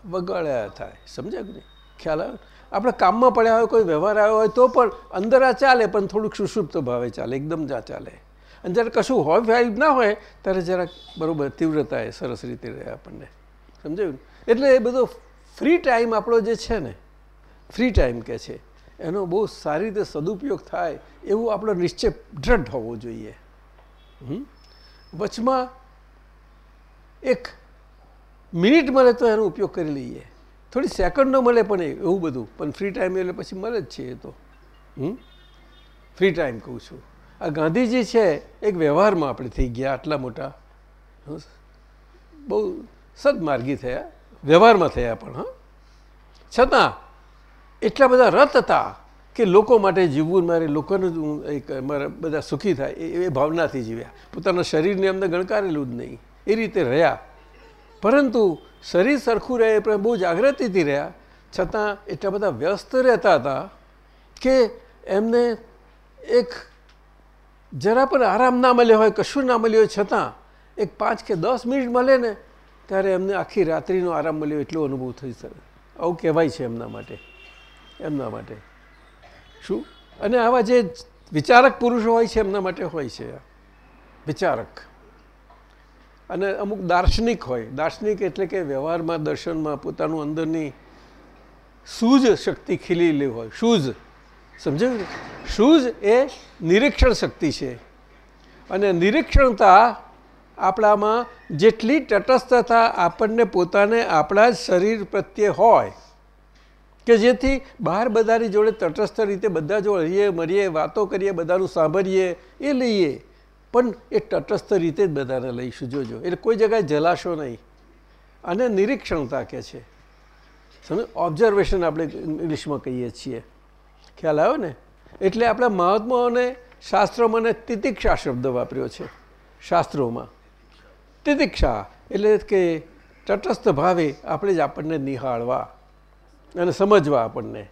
વગાડ્યા થાય. સમજાય નહીં? ખ્યાલ આવે આપણે કામમાં પડ્યા હોય, કોઈ વ્યવહાર આવ્યો હોય, તો પણ અંદર આ ચાલે, પણ થોડુંક સુષુપ્ત ભાવે ચાલે, એકદમ જ આ ચાલે. અને જ્યારે કશું હોય વાઇબ ના હોય, ત્યારે જરાક બરાબર તીવ્રતા એ સરસ રીતે રહે આપણને. સમજાયું એટલે એ બધો ફ્રી ટાઈમ આપણો જે છે ને ફ્રી ટાઈમ કે છે, એનો બહુ સારી રીતે સદુપયોગ થાય, એવું આપણો નિશ્ચય દ્રઢ હોવો જોઈએ? વચમાં એક મિનિટ મળે તો એનો ઉપયોગ કરી લઈએ. થોડી સેકન્ડો મળે પણ એવું બધું. પણ ફ્રી ટાઈમ એટલે પછી મળે જ છે એ તો. હમ? ફ્રી ટાઈમ કહું છું. આ ગાંધીજી છે, એક વ્યવહારમાં આપણે થઈ ગયા આટલા મોટા? બહુ સદમાર્ગી થયા. વ્યવહારમાં થયા પણ, હા? છતાં, એટલા બધા રત હતા. કે લોકો માટે જીવવું મારે લોકોને જ હું એક મારા બધા સુખી થાય, એ ભાવનાથી જીવ્યા. પોતાના શરીરને અમને ગણકારેલું જ નહીં. એ રીતે રહ્યા. પરંતુ શરીર સરખું રહે પણ બહુ જાગૃતિથી રહ્યા. છતાં એટલા બધા વ્યસ્ત રહેતા હતા કે એમને એક જરા પણ આરામ ના મળ્યો હોય, કશું ના મળ્યું હોય, છતાં એક પાંચ કે દસ મિનિટ મળે ને ત્યારે એમને આખી રાત્રિનો આરામ મળ્યો, એટલો અનુભવ થઈ શકે. આવું કહેવાય છે એમના માટે. એમના માટે. શું અને આવા જે વિચારક પુરુષો હોય છે, એમના માટે હોય છે. વિચારક. અને અમુક દાર્શનિક હોય. દાર્શનિક એટલે કે વ્યવહારમાં, દર્શનમાં, પોતાનું અંદરની સૂઝ શક્તિ ખીલેલી હોય. શૂઝ સમજાયું ને? શૂઝ એ નિરીક્ષણ શક્તિ છે. અને નિરીક્ષણતા આપણામાં જેટલી તટસ્થતા આપણને પોતાને આપણા જ શરીર પ્રત્યે હોય કે જેથી બહાર બધાની જોડે તટસ્થ રીતે બધા જો હરીએ, મરીએ, વાતો કરીએ, બધાનું સાંભળીએ, એ લઈએ. પણ એ તટસ્થ રીતે જ બધાને લઈશું. જોજો એટલે કોઈ જગ્યાએ જલાશો નહીં. અને નિરીક્ષણતા કે છે. સમજ? ઓબ્ઝર્વેશન આપણે ઇંગ્લિશમાં કહીએ છીએ. ખ્યાલ આવ્યો ને? એટલે આપણા મહાત્માઓને શાસ્ત્રોમાં તિતિક્ષા શબ્દ વાપર્યો છે. શાસ્ત્રોમાં. તિતિક્ષા એટલે કે તટસ્થ ભાવે આપણે જ આપણને નિહાળવા. અને સમજવા આપણને,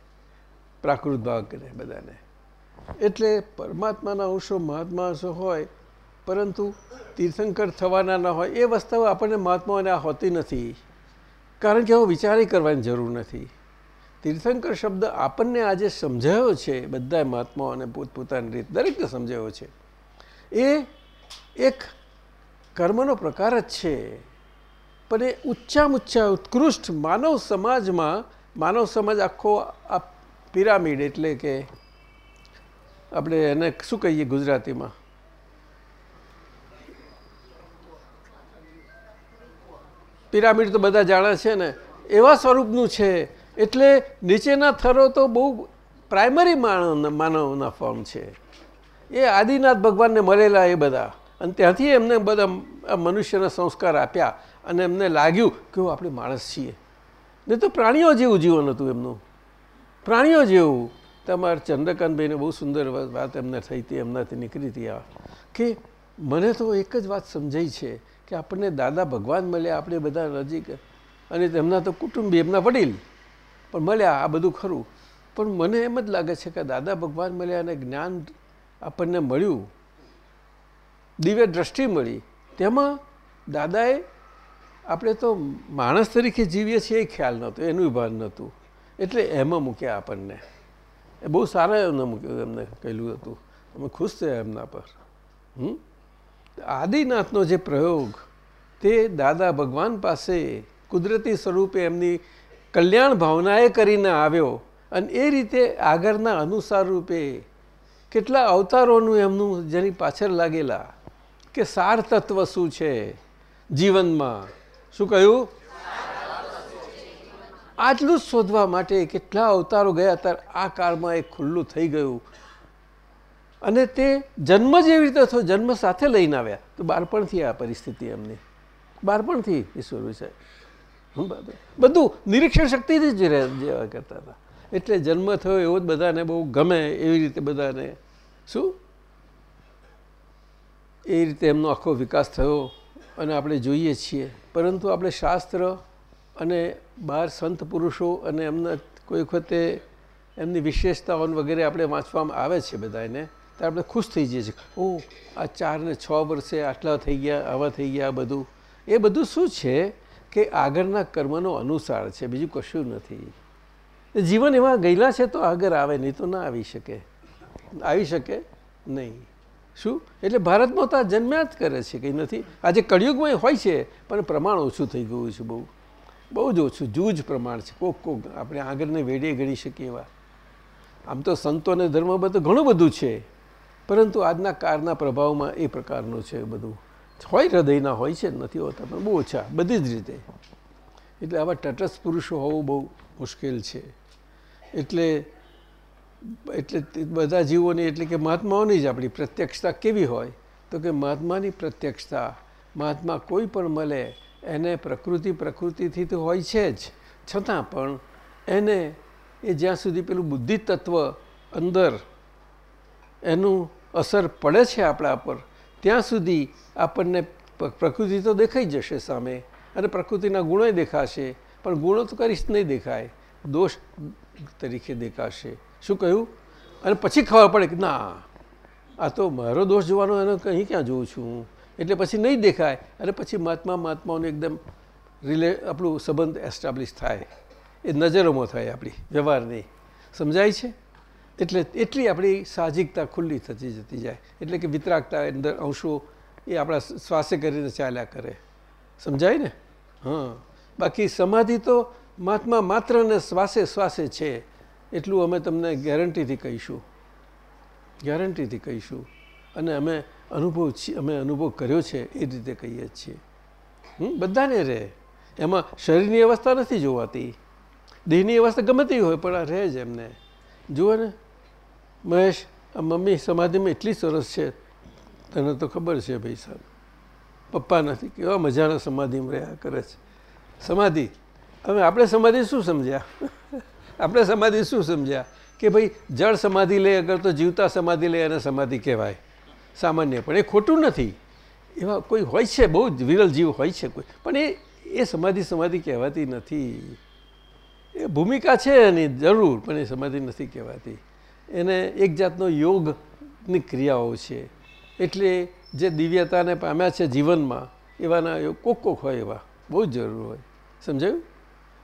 પ્રાકૃત ભાગને બધાને. એટલે પરમાત્માના અંશો મહાત્મા અંશો હોય, પરંતુ તીર્થંકર થવાના ન હોય, એ વસ્તુઓ આપણને મહાત્માઓને આ હોતી નથી. કારણ કે હવે વિચારી કરવાની જરૂર નથી. તીર્થંકર શબ્દ આપણને આજે સમજાયો છે બધા મહાત્માઓને પોતપોતાની રીત, દરેકને સમજાયો છે. એ એક કર્મનો પ્રકાર જ છે. પણ એ ઊંચા ઉત્કૃષ્ટ માનવ સમાજમાં માનવ સમાજ આખો આ પિરામિડ એટલે કે આપણે એને શું કહીએ ગુજરાતીમાં? પિરામિડ તો બધા જાણે છે ને. એવા સ્વરૂપનું છે. એટલે નીચેના થરો તો બહુ પ્રાઇમરી માનવ માનવના ફોર્મ છે. એ આદિનાથ ભગવાનને મળેલા એ બધા. અને ત્યાંથી એમને બધા મનુષ્યના સંસ્કાર આપ્યા. અને એમને લાગ્યું કે આપણે માણસ છીએ. નહીં તો પ્રાણીઓ જેવું જીવન હતું એમનું. પ્રાણીઓ જેવું. તમારા ચંદ્રકાંતભાઈને બહુ સુંદર વાત એમને થઈ હતી, એમનાથી નીકળી હતી આ. કે મને તો એક જ વાત સમજાઈ છે કે આપણને દાદા ભગવાન મળ્યા, આપણે બધા નજીક અને તેમના તો કુટુંબી, એમના વડીલ પણ મળ્યા, આ બધું ખરું. પણ મને એમ જ લાગે છે કે દાદા ભગવાન મળ્યા અને જ્ઞાન આપણને મળ્યું. દિવ્ય દ્રષ્ટિ મળી. તેમાં દાદાએ આપણે તો માણસ તરીકે જીવીએ છીએ એ ખ્યાલ નહોતો, એનું ભાન નહોતું. એટલે એમાં મૂક્યા આપણને. એ બહુ સારા એમને મૂક્યું, એમને કહેલું હતું. અમે ખુશ થયા એમના પર. હમ? આદિનાથનો જે પ્રયોગ, તે દાદા ભગવાન પાસે કુદરતી સ્વરૂપે એમની કલ્યાણ ભાવનાએ કરીને આવ્યો અને એ રીતે આગળના અનુસાર રૂપે કેટલા અવતારોનું એમનું જેની પાછળ લાગેલા કે સાર તત્વ શું છે જીવનમાં? શું કહ્યું? આટલું જ શોધવા માટે કેટલા અવતારો ગયા ત્યારે આ કાળમાં એ ખુલ્લું થઈ ગયું. અને તે જન્મ જેવી રીતે થયો જન્મ સાથે લઈને આવ્યા. તો બાળપણથી આ પરિસ્થિતિ એમની. બાળપણથી ઈશ્વર વિશે બધું નિરીક્ષણ શક્તિથી જ જેવા કરતા હતા. એટલે જન્મ થયો એવો જ બધાને બહુ ગમે એવી રીતે બધાને. શું? એ રીતે એમનો આખો વિકાસ થયો અને આપણે જોઈએ છીએ. પરંતુ આપણે શાસ્ત્ર અને બહાર સંત પુરુષો અને એમના કોઈ વખતે એમની વિશેષતાઓ વગેરે આપણે વાંચવામાં આવે છે બધા એને ત્યારે આપણે ખુશ થઈ જઈએ છીએ. ઓ, આ ચાર ને છ વર્ષે આટલા થઈ ગયા, આવા થઈ ગયા બધું. એ બધું શું છે કે આગળના કર્મનો અનુસાર છે, બીજું કશું નથી. જીવન એવા ગયેલા છે તો આગળ આવે, નહીં તો ના આવી શકે. આવી શકે? નહીં. શું? એટલે ભારતમાં તો આ જન્મ્યા જ કરે છે, કંઈ નથી. આજે કળિયુગમાં હોય છે, પણ પ્રમાણ ઓછું થઈ ગયું છે બહુ. બહુ જ ઓછું, જૂજ પ્રમાણ છે, કોક કોક આપણે આગળને વેડે ગણી શકીએ એવા. આમ તો સંતો અને ધર્મ બધું ઘણું બધું છે, પરંતુ આજના કારના પ્રભાવમાં એ પ્રકારનું છે બધું. હોય હૃદયના, હોય છે, નથી હોતા, પણ બહુ ઓછા, બધી જ રીતે. એટલે આવા તટસ્થ પુરુષો હોવું બહુ મુશ્કેલ છે. એટલે એટલે બધા જીવોની એટલે કે મહાત્માઓની જ આપણી પ્રત્યક્ષતા કેવી હોય? તો કે મહાત્માની પ્રત્યક્ષતા, મહાત્મા કોઈ પણ મળે, એને પ્રકૃતિ પ્રકૃતિથી તો હોય છે જ. છતાં પણ એને એ જ્યાં સુધી પેલું બુદ્ધિ તત્વ અંદર એનું અસર પડે છે આપણા પર, ત્યાં સુધી આપણને પ્રકૃતિ તો દેખાઈ જશે સામે અને પ્રકૃતિના ગુણોય દેખાશે, પણ ગુણો તો કરીશ નહીં દેખાય. દોષ તરીકે દેખાશે. શું કહ્યું? અને પછી ખબર પડે કે ના, આ તો મારો દોષ જોવાનો એનો કંઈ ક્યાં જોઉં છું? એટલે પછી નહીં દેખાય. અને પછી મહાત્મા, મહાત્માઓનું એકદમ રિલે, આપણું સંબંધ એસ્ટાબ્લિશ થાય. એ નજરોમાં થાય આપણી વ્યવહારની. સમજાય છે? એટલે એટલી આપણી સાહજિકતા ખુલ્લી થતી જતી જાય. એટલે કે વિતરાગતા અંદર અંશો એ આપણા શ્વાસે કરીને ચાલ્યા કરે. સમજાય ને? હા. બાકી સમાધિ તો મહાત્મા માત્ર ને શ્વાસે શ્વાસે છે. એટલું અમે તમને ગેરંટીથી કહીશું. ગેરંટીથી કહીશું. અને અમે અનુભવ અમે અનુભવ કર્યો છે, એ રીતે કહીએ છીએ. બધાને રહે. એમાં શરીરની અવસ્થા નથી જોવાતી. દેહની અવસ્થા ગમે તેવી હોય, પણ આ રહે જ એમને. જુઓ ને, મહેશ, આ મમ્મી સમાધિમાં એટલી સરસ છે. તને તો ખબર છે ભાઈ સાહેબ. પપ્પા નથી, કેવા મજાના સમાધિમાં રહ્યા કરે છે. સમાધિ. હવે આપણે સમાધિ શું સમજ્યા? આપણે સમાધિ શું સમજ્યા? કે ભાઈ જળ સમાધિ લે અગર તો જીવતા સમાધિ લે અને સમાધિ કહેવાય. સામાન્ય, પણ એ ખોટું નથી. એવા કોઈ હોય છે, બહુ જ વિરલ જીવ હોય છે કોઈ. પણ એ એ સમાધિ સમાધિ કહેવાતી નથી. એ ભૂમિકા છે એની, જરૂર, પણ એ સમાધિ નથી કહેવાતી. એને એક જાતનો યોગની ક્રિયાઓ છે. એટલે જે દિવ્યતાને પામ્યા છે જીવનમાં, એવાના કોક કોક હોય એવા. બહુ જ જરૂર હોય. સમજાયું?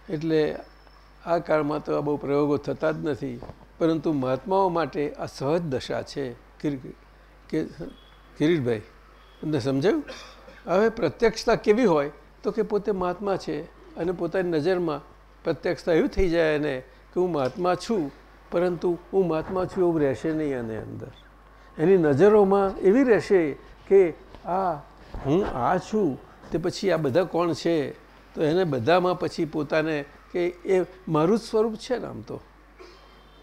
એટલે આ કાળમાં તો આ બહુ પ્રયોગો થતા જ નથી, પરંતુ મહાત્માઓ માટે આ સહજ દશા છે. કે, કિરીટભાઈ, તમને સમજાયું? હવે પ્રત્યક્ષતા કેવી હોય તો કે પોતે મહાત્મા છે અને પોતાની નજરમાં પ્રત્યક્ષતા એવી થઈ જાય એને કે હું મહાત્મા છું, પરંતુ હું મહાત્મા છું એવું રહેશે નહીં આને અંદર. એની નજરોમાં એવી રહેશે કે આ હું આ છું, તે પછી આ બધા કોણ છે? તો એને બધામાં પછી પોતાને કે એ મારું જ સ્વરૂપ છે ને આમ તો.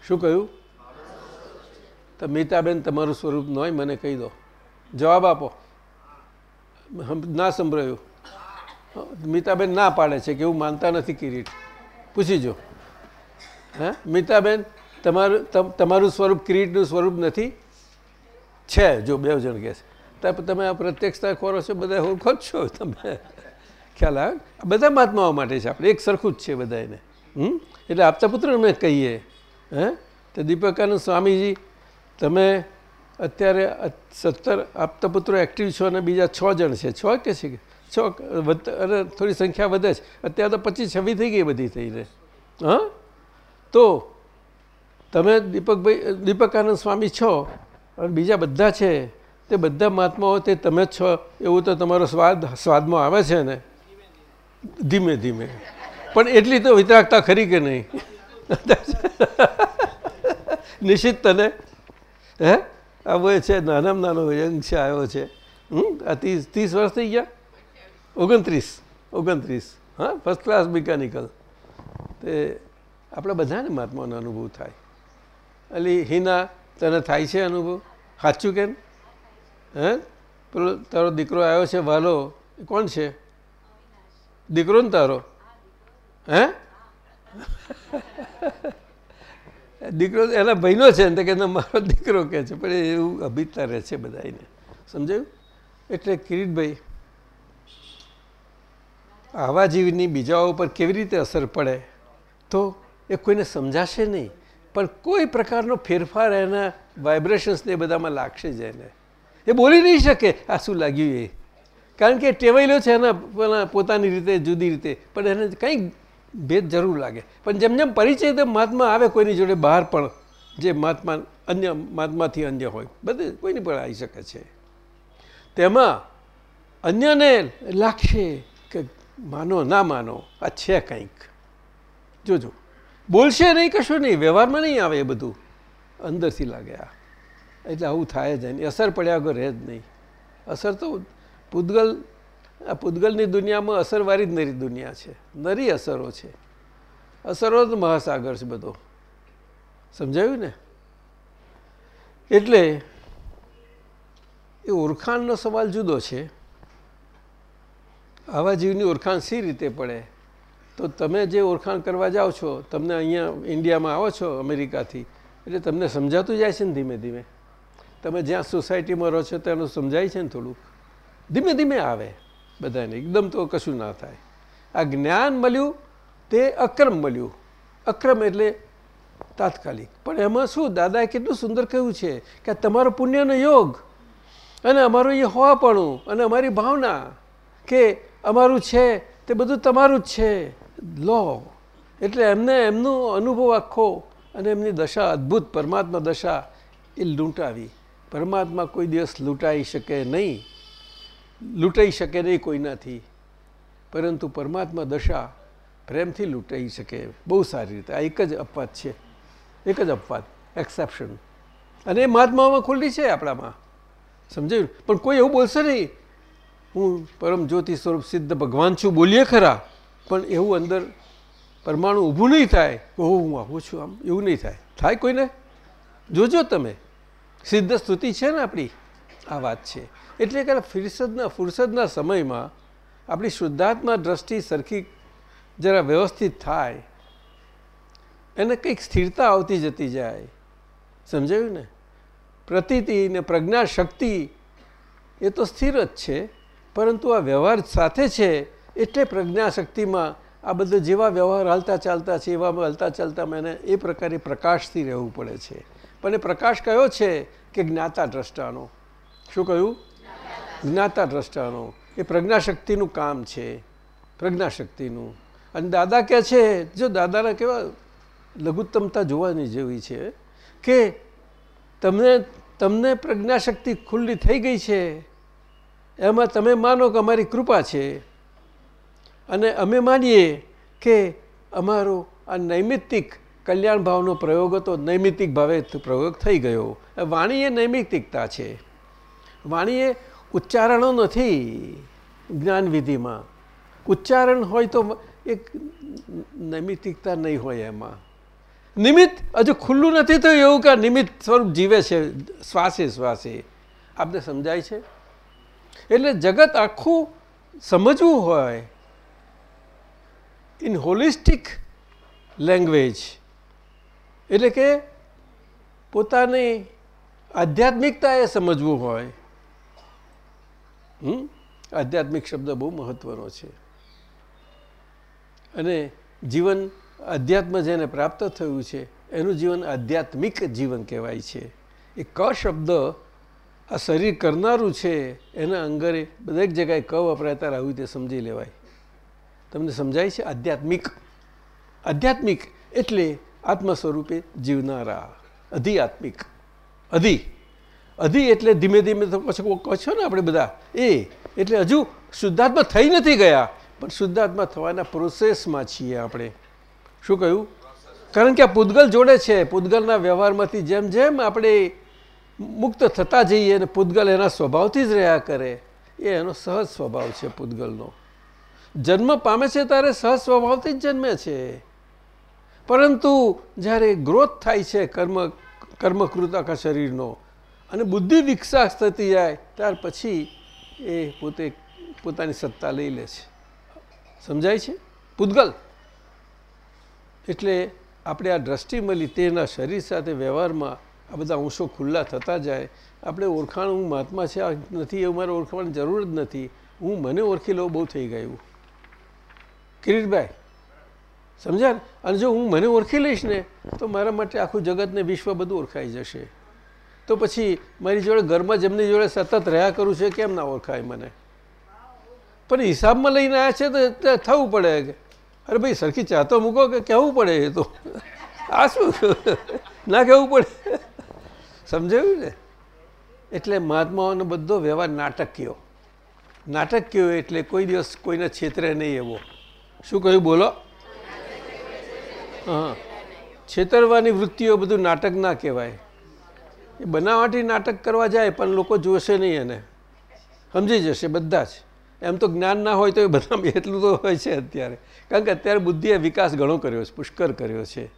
શું કહ્યું? તો મીતાબેન, તમારું સ્વરૂપ ન મને કહી દો. જવાબ આપો. ના સંભળાયું. મીતાબેન ના પાડે છે, કે એવું માનતા નથી કિરીટ. પૂછી જો. હે? મીતાબેન, તમારું તમારું સ્વરૂપ કિરીટનું સ્વરૂપ નથી? છે, જો બે જણ કહે છે. તમે આ પ્રત્યક્ષતા ખોરો છો બધા ઓળખો જ છો તમે. ખ્યાલ આવે? બધા મહાત્માઓ માટે છે આપણે. એક સરખું જ છે બધા એને એટલે આપતા પુત્ર અમે કહીએ. હે? તો દીપકાનંદ સ્વામીજી, તમે અત્યારે સત્તર આપતા પુત્રો એક્ટિવ છો અને બીજા છ જણ છે. છ કે છે? છ અને થોડી સંખ્યા વધે છે. અત્યારે તો પચીસ છવ્વીસ થઈ ગઈ બધી થઈને હા? તો તમે દીપકભાઈ, દીપકાનંદ સ્વામી છો અને બીજા બધા છે, તે બધા મહાત્માઓ, તે તમે જ છો. એવું તો તમારો સ્વાદ, સ્વાદમાં આવે છે ને? ધીમે ધીમે. પણ એટલી તો વિતરાગતા ખરી કે નહીં? નિશ્ચિત તને? હે? આ વય છે, નાનામાં નાનો યંગ છે, આવ્યો છે. હમ? આ ત્રીસ ત્રીસ વર્ષ થઈ ગયા? ઓગણત્રીસ. ઓગણત્રીસ. હા ફર્સ્ટ ક્લાસ મિકેનિકલ તે આપણે બધાને મહાત્માનો અનુભવ થાય. એટલે હિના, તને થાય છે અનુભવ? સાચું કેમ? હે? પેલો, તારો દીકરો આવ્યો છે, વાલો. કોણ છે? દીકરો ને તારો? હે? દીકરો એના ભાઈનો છે ને કે મારો દીકરો કહે છે. પણ એવું અભિતા રહે છે બધાને સમજાયું? એટલે કિરીટભાઈ, આવા જીવની બીજાઓ ઉપર કેવી રીતે અસર પડે? તો એ કોઈને સમજાશે નહીં. પણ કોઈ પ્રકારનો ફેરફાર એના વાઇબ્રેશન્સને બધામાં લાગશે જ એને. એ બોલી નહીં શકે. આ શું લાગ્યું એ? કારણ કે ટેવાયેલો છે એના પોના- પોતાની રીતે, જુદી રીતે. પણ એને કંઈક ભેદ જરૂર લાગે. પણ જેમ જેમ પરિચય તો મહાત્મા આવે, કોઈની જોડે બહાર પણ જે મહાત્મા, અન્ય મહાત્માથી અન્ય હોય. બધે કોઈની પણ આવી શકે છે. તેમાં અન્યને લાગશે કે માનો, ના માનો, આ છે કંઈક. જોજો. બોલશે નહીં કશું નહીં, વ્યવહારમાં નહીં આવે એ બધું. અંદરથી લાગે એટલે આવું થાય જ નહીં. અસર પડ્યા વગર રહે જ નહીં. અસર તો પૂતગલ પૂતગલની દુનિયામાં અસરવાળી જ નરી દુનિયા છે. નરી અસરો છે. અસરો તો મહાસાગર છે બધો. સમજાયું ને? એટલે એ ઓળખાણનો સવાલ જુદો છે. આવા જીવની ઓળખાણ સી રીતે પડે? તો તમે જે ઓળખાણ કરવા જાઓ છો, તમને અહીંયા ઇન્ડિયામાં આવો છો, અમેરિકાથી, એટલે તમને સમજાતું જાય છે ને ધીમે ધીમે? તમે જ્યાં સોસાયટીમાં રહો છો તેનું સમજાય છે ને થોડુંક? ધીમે ધીમે આવે બધાને. એકદમ તો કશું ના થાય. આ જ્ઞાન મળ્યું, તે અક્રમ મળ્યું. અક્રમ એટલે તાત્કાલિક. પણ એમાં શું, દાદાએ કેટલું સુંદર કહ્યું છે કે તમારો પુણ્યનો યોગ અને અમારું એ હોવાપણું અને અમારી ભાવના કે અમારું છે, તે બધું તમારું જ છે. લો. એટલે એમને એમનો અનુભવ આખો અને એમની દશા, અદ્ભુત પરમાત્મા દશા એ લૂંટાવી. પરમાત્મા કોઈ દિવસ લૂંટાઈ શકે નહીં. લૂંટાઈ શકે નહીં કોઈનાથી પરંતુ પરમાત્મા દશા પ્રેમથી લૂંટાઈ શકે. બહુ સારી રીતે. આ એક જ અપવાદ છે. એક જ અપવાદ. એક્સેપ્શન અને એ મહાત્માઓમાં ખુલ્લી છે આપણામાં. સમજાયું? પણ કોઈ એવું બોલશે નહીં. હું પરમ જ્યોતિ સ્વરૂપ સિદ્ધ ભગવાન છું, બોલીએ ખરા. પણ એવું અંદર પરમાણુ ઊભું નહીં થાય. ઓહો, હું આવું છું આમ. એવું નહીં થાય. થાય કોઈને? જોજો તમે. સિદ્ધ સ્તુતિ છે ને આપણી? આ વાત છે. એટલે કે ફિરસદના ફુરસદના સમયમાં આપણી શુદ્ધાત્મા દ્રષ્ટિ સરખી જરા વ્યવસ્થિત થાય, એને કંઈક સ્થિરતા આવતી જતી જાય. સમજાયું ને? પ્રતીતિ ને પ્રજ્ઞા શક્તિ એ તો સ્થિર જ છે, પરંતુ આ વ્યવહાર સાથે છે એટલે પ્રજ્ઞા શક્તિમાં આ બધો જેવા વ્યવહાર હાલતા ચાલતા છે, એવા હાલતા ચાલતા એને એ પ્રકારે પ્રકાશથી રહેવું પડે છે. પણ એ પ્રકાશ કયો છે? કે જ્ઞાતા દ્રષ્ટાનો. શું કહ્યું? જ્ઞાતા દ્રષ્ટાનો. એ પ્રજ્ઞાશક્તિનું કામ છે. પ્રજ્ઞાશક્તિનું. અને દાદા કહે છે, જો દાદાના કેવા લઘુત્તમતા જોવાની જેવી છે, કે તમને તમને પ્રજ્ઞાશક્તિ ખુલ્લી થઈ ગઈ છે, એમાં તમે માનો કે અમારી કૃપા છે, અને અમે માનીએ કે અમારો આ નૈમિત્તિક કલ્યાણ ભાવનો પ્રયોગ હતો, નૈમિત્તિક ભાવે પ્રયોગ થઈ ગયો. વાણી એ નૈમિત્તિકતા છે. વાણી એ ઉચ્ચારણો નથી જ્ઞાનવિધિમાં. ઉચ્ચારણ હોય તો એક નૈમિતિકતા નહીં હોય એમાં. નિમિત્ત હજુ ખુલ્લું નથી થયું એવું કે નિમિત્ત સ્વરૂપ જીવે છે, શ્વાસે શ્વાસે. આપને સમજાય છે? એટલે જગત આખું સમજવું હોય ઇન હોલિસ્ટિક લેંગ્વેજ એટલે કે પોતાની આધ્યાત્મિકતા એ સમજવું હોય. હમ? આધ્યાત્મિક શબ્દ બહુ મહત્વનો છે. અને જીવન અધ્યાત્મ જેને પ્રાપ્ત થયું છે, એનું જીવન આધ્યાત્મિક જીવન કહેવાય છે. એ ક શબ્દ આ શરીર કરનારું છે, એના અંગરે દરેક જગ્યાએ ક વપરાય ત્યારે આવી રીતે સમજી લેવાય. તમને સમજાય છે? આધ્યાત્મિક. આધ્યાત્મિક એટલે આત્મ સ્વરૂપે જીવનારા. અધિઆત્મિક. અધિ. અધિ એટલે ધીમે ધીમે પછી કહો છો ને આપણે બધા? એ, એટલે હજુ શુદ્ધાત્મા થઈ નથી ગયા, પણ શુદ્ધાત્મા થવાના પ્રોસેસમાં છીએ આપણે. શું કહ્યું? કારણ કે આ પૂદગલ જોડે છે. પૂદગલના વ્યવહારમાંથી જેમ જેમ આપણે મુક્ત થતા જઈએ અને પૂદગલ એના સ્વભાવથી જ રહ્યા કરે, એ એનો સહજ સ્વભાવ છે પૂદગલનો જન્મ પામે છે ત્યારે સહજ સ્વભાવથી જ જન્મે છે. પરંતુ જ્યારે ગ્રોથ થાય છે કર્મ કર્મકૃત શરીરનો અને બુદ્ધિ વિકસાસ થતી જાય, ત્યાર પછી એ પોતે પોતાની સત્તા લઈ લે છે. સમજાય છે? પૂતગલ. એટલે આપણે આ દ્રષ્ટિ મળી તેના શરીર સાથે વ્યવહારમાં આ બધા અંશો ખુલ્લા થતા જાય. આપણે ઓળખાણ, હું મહાત્મા છે, આ નથી એવું મારે ઓળખવાની જરૂર જ નથી. હું મને ઓળખી લઉં, બહુ થઈ ગયું. કિરીટભાઈ, સમજ્યા અને જો હું મને ઓળખી લઈશ ને, તો મારા માટે આખું જગતને વિશ્વ બધું ઓળખાઈ જશે. તો પછી મારી જોડે ઘરમાં જેમની જોડે સતત રહ્યા કરું છે, કેમ ના ઓળખાય મને? પણ હિસાબમાં લઈને આવ્યા છે તો થવું પડે કે, અરે ભાઈ, સરખી ચાતો મૂકો કે કહેવું પડે એ તો. આ શું? ના કહેવું પડે. સમજાયું ને? એટલે મહાત્માઓનો બધો વ્યવહાર નાટકીયો. નાટકીયો એટલે કોઈ દિવસ કોઈને છેતરે નહીં એવો. શું કહ્યું? બોલો. હા. છેતરવાની વૃત્તિઓ બધું નાટક ના કહેવાય. એ બનાવટી નાટક કરવા જાય પણ લોકો જોશે નહીં એને. સમજી જશે બધા જ. એમ તો જ્ઞાન ના હોય તો એ બધા <laughs> એટલું તો હોય છે અત્યારે. કારણ કે અત્યારે બુદ્ધિએ વિકાસ ઘણો કર્યો છે પુષ્કર કર્યો છે.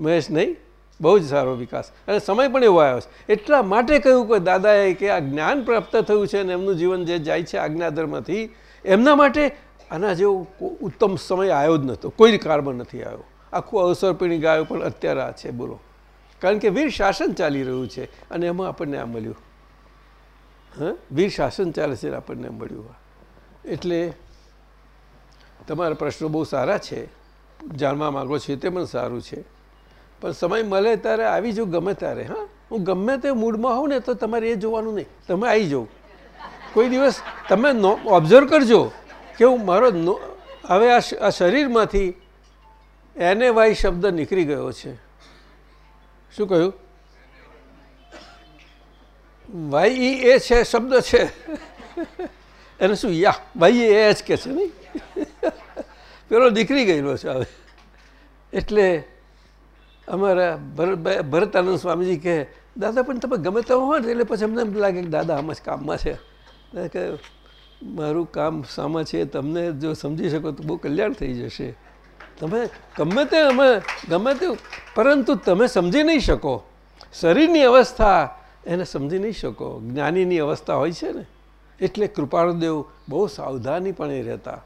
મહેશ નહીં? બહુ જ સારો વિકાસ. અને સમય પણ એવો આવ્યો છે. એટલા માટે કહ્યું કે દાદાએ કે આ જ્ઞાન પ્રાપ્ત થયું છે અને એમનું જીવન જે જાય છે આજ્ઞાધર્મથી, એમના માટે આના જેવો ઉત્તમ સમય આવ્યો જ નહોતો. કોઈ કાળમાં નથી આવ્યો. આખું અવસર પીણી ગાયો પણ અત્યારે આ છે, બોલો. કારણ કે વીર શાસન ચાલી રહ્યું છે અને એમાં આપણને આ મળ્યું. હા? વીર શાસન ચાલે છે આપણને મળ્યું એટલે તમારા પ્રશ્નો બહુ સારા છે. જાણવા માગો છો તે પણ સારું છે. પણ સમય મળે ત્યારે આવી જવું ગમે ત્યારે, હા? હું ગમે તે મૂડમાં હોઉં ને તો તમારે એ જોવાનું નહીં. તમે આવી જાઓ. કોઈ દિવસ તમે ઓબ્ઝર્વ કરજો કે હું મારો હવે આ શરીરમાંથી એને વાય શબ્દ નીકળી ગયો છે. શું કહ્યું? વાય ઈ એ છે, શબ્દ છે. એને શું, યા ભાઈ એ જ કે છે નહીં? પેલો નીકળી ગયેલો છે હવે. એટલે અમારા ભરત ભરતાનંદ સ્વામીજી કહે દાદા, પણ તમે ગમે તો ને, એટલે પછી અમને એમ લાગે કે, દાદા, આમ જ કામમાં છે. કે મારું કામ સામા છે, તમને જો સમજી શકો તો બહુ કલ્યાણ થઈ જશે. તમે ગમે તે અમે ગમે તે પરંતુ તમે સમજી નહીં શકો. શરીરની અવસ્થા એને સમજી નહીં શકો. જ્ઞાનીની અવસ્થા હોય છે ને, એટલે કૃપાળુદેવ બહુ સાવધાનીપણે રહેતા.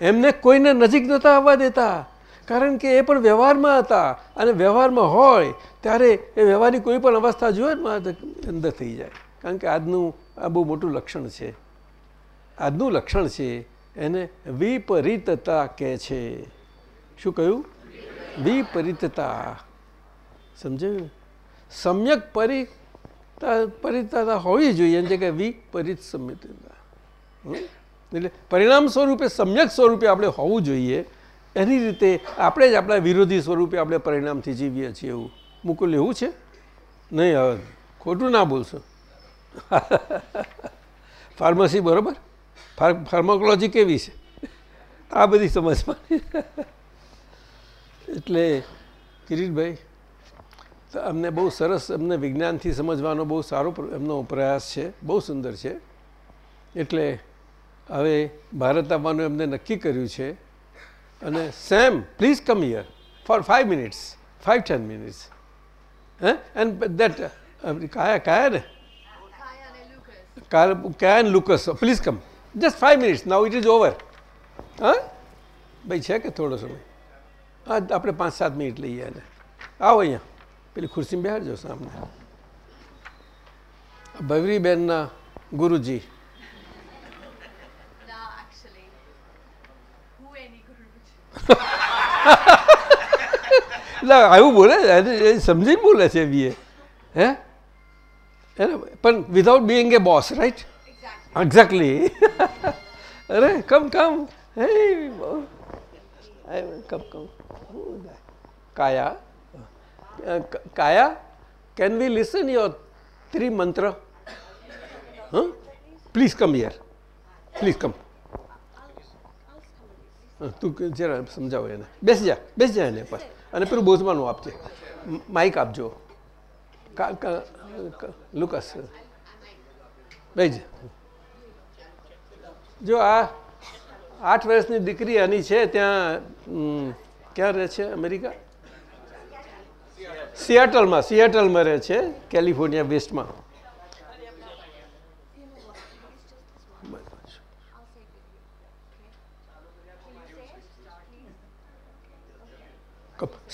એમને કોઈને નજીક નહોતા આવવા દેતા. કારણ કે એ પણ વ્યવહારમાં હતા અને વ્યવહારમાં હોય ત્યારે એ વ્યવહારની કોઈ પણ અવસ્થા જોઈએ ને અંદર થઈ જાય. કારણ કે આજનું આ બહુ મોટું લક્ષણ છે. આજનું લક્ષણ છે એને વિપરીતતા કહે છે. શું કહ્યું? વિપરીતતા. સમજાયું? સમ્યક પરી પરિતતા હોવી જોઈએ, એમ છે કે વિપરીત સમ્યકતા. એટલે પરિણામ સ્વરૂપે સમ્યક સ્વરૂપે આપણે હોવું જોઈએ. એની રીતે આપણે જ આપણા વિરોધી સ્વરૂપે આપણે પરિણામથી જીવીએ છીએ એવું. મુકુલ એવું છે? નહીં, હવે ખોટું ના બોલશો. <laughs> ફાર્મસી બરાબર? ફાર્માકોલોજી કેવી છે? આ બધી સમજવાની <laughs> એટલે કિરીટભાઈ અમને બહુ સરસ અમને વિજ્ઞાનથી સમજવાનો બહુ સારો એમનો પ્રયાસ છે, બહુ સુંદર છે. એટલે હવે ભારત આવવાનું એમને નક્કી કર્યું છે. અને Sam please come here for five minutes five ten minutes હે? એન્ડ દેટ કયા કયા ને? કયા and Lucas. Please come just five minutes now it is over હા? ભાઈ, છે કે થોડો સમય? હા આપણે પાંચ સાત મિનિટ લઈએ અને આવો અહીંયા. પેલી ખુરશીમાં બેહાડજો સામને. ભવરીબેનના ગુરુજી. <laughs> એટલે આવું બોલે સમજીને બોલે છે બીએ હે? પણ without being a boss right exactly અરે કમ કમ હે કમ કમ કાયા? કાયા? કેન વી લિસન યોર ત્રી મંત્ર please come here please come તું જરા સમજાવો એને. બેસી જા બેસી જા એને પર. અને પેલું બોઝમાનું આપજે. માઇક આપજો. લુકસ. બેજ. જા આ આઠ વર્ષની દીકરી આની છે, ત્યાં ક્યાં રહે છે અમેરિકા? સિયાટલમાં સિયાટલમાં રહે છે કેલિફોર્નિયા વેસ્ટમાં.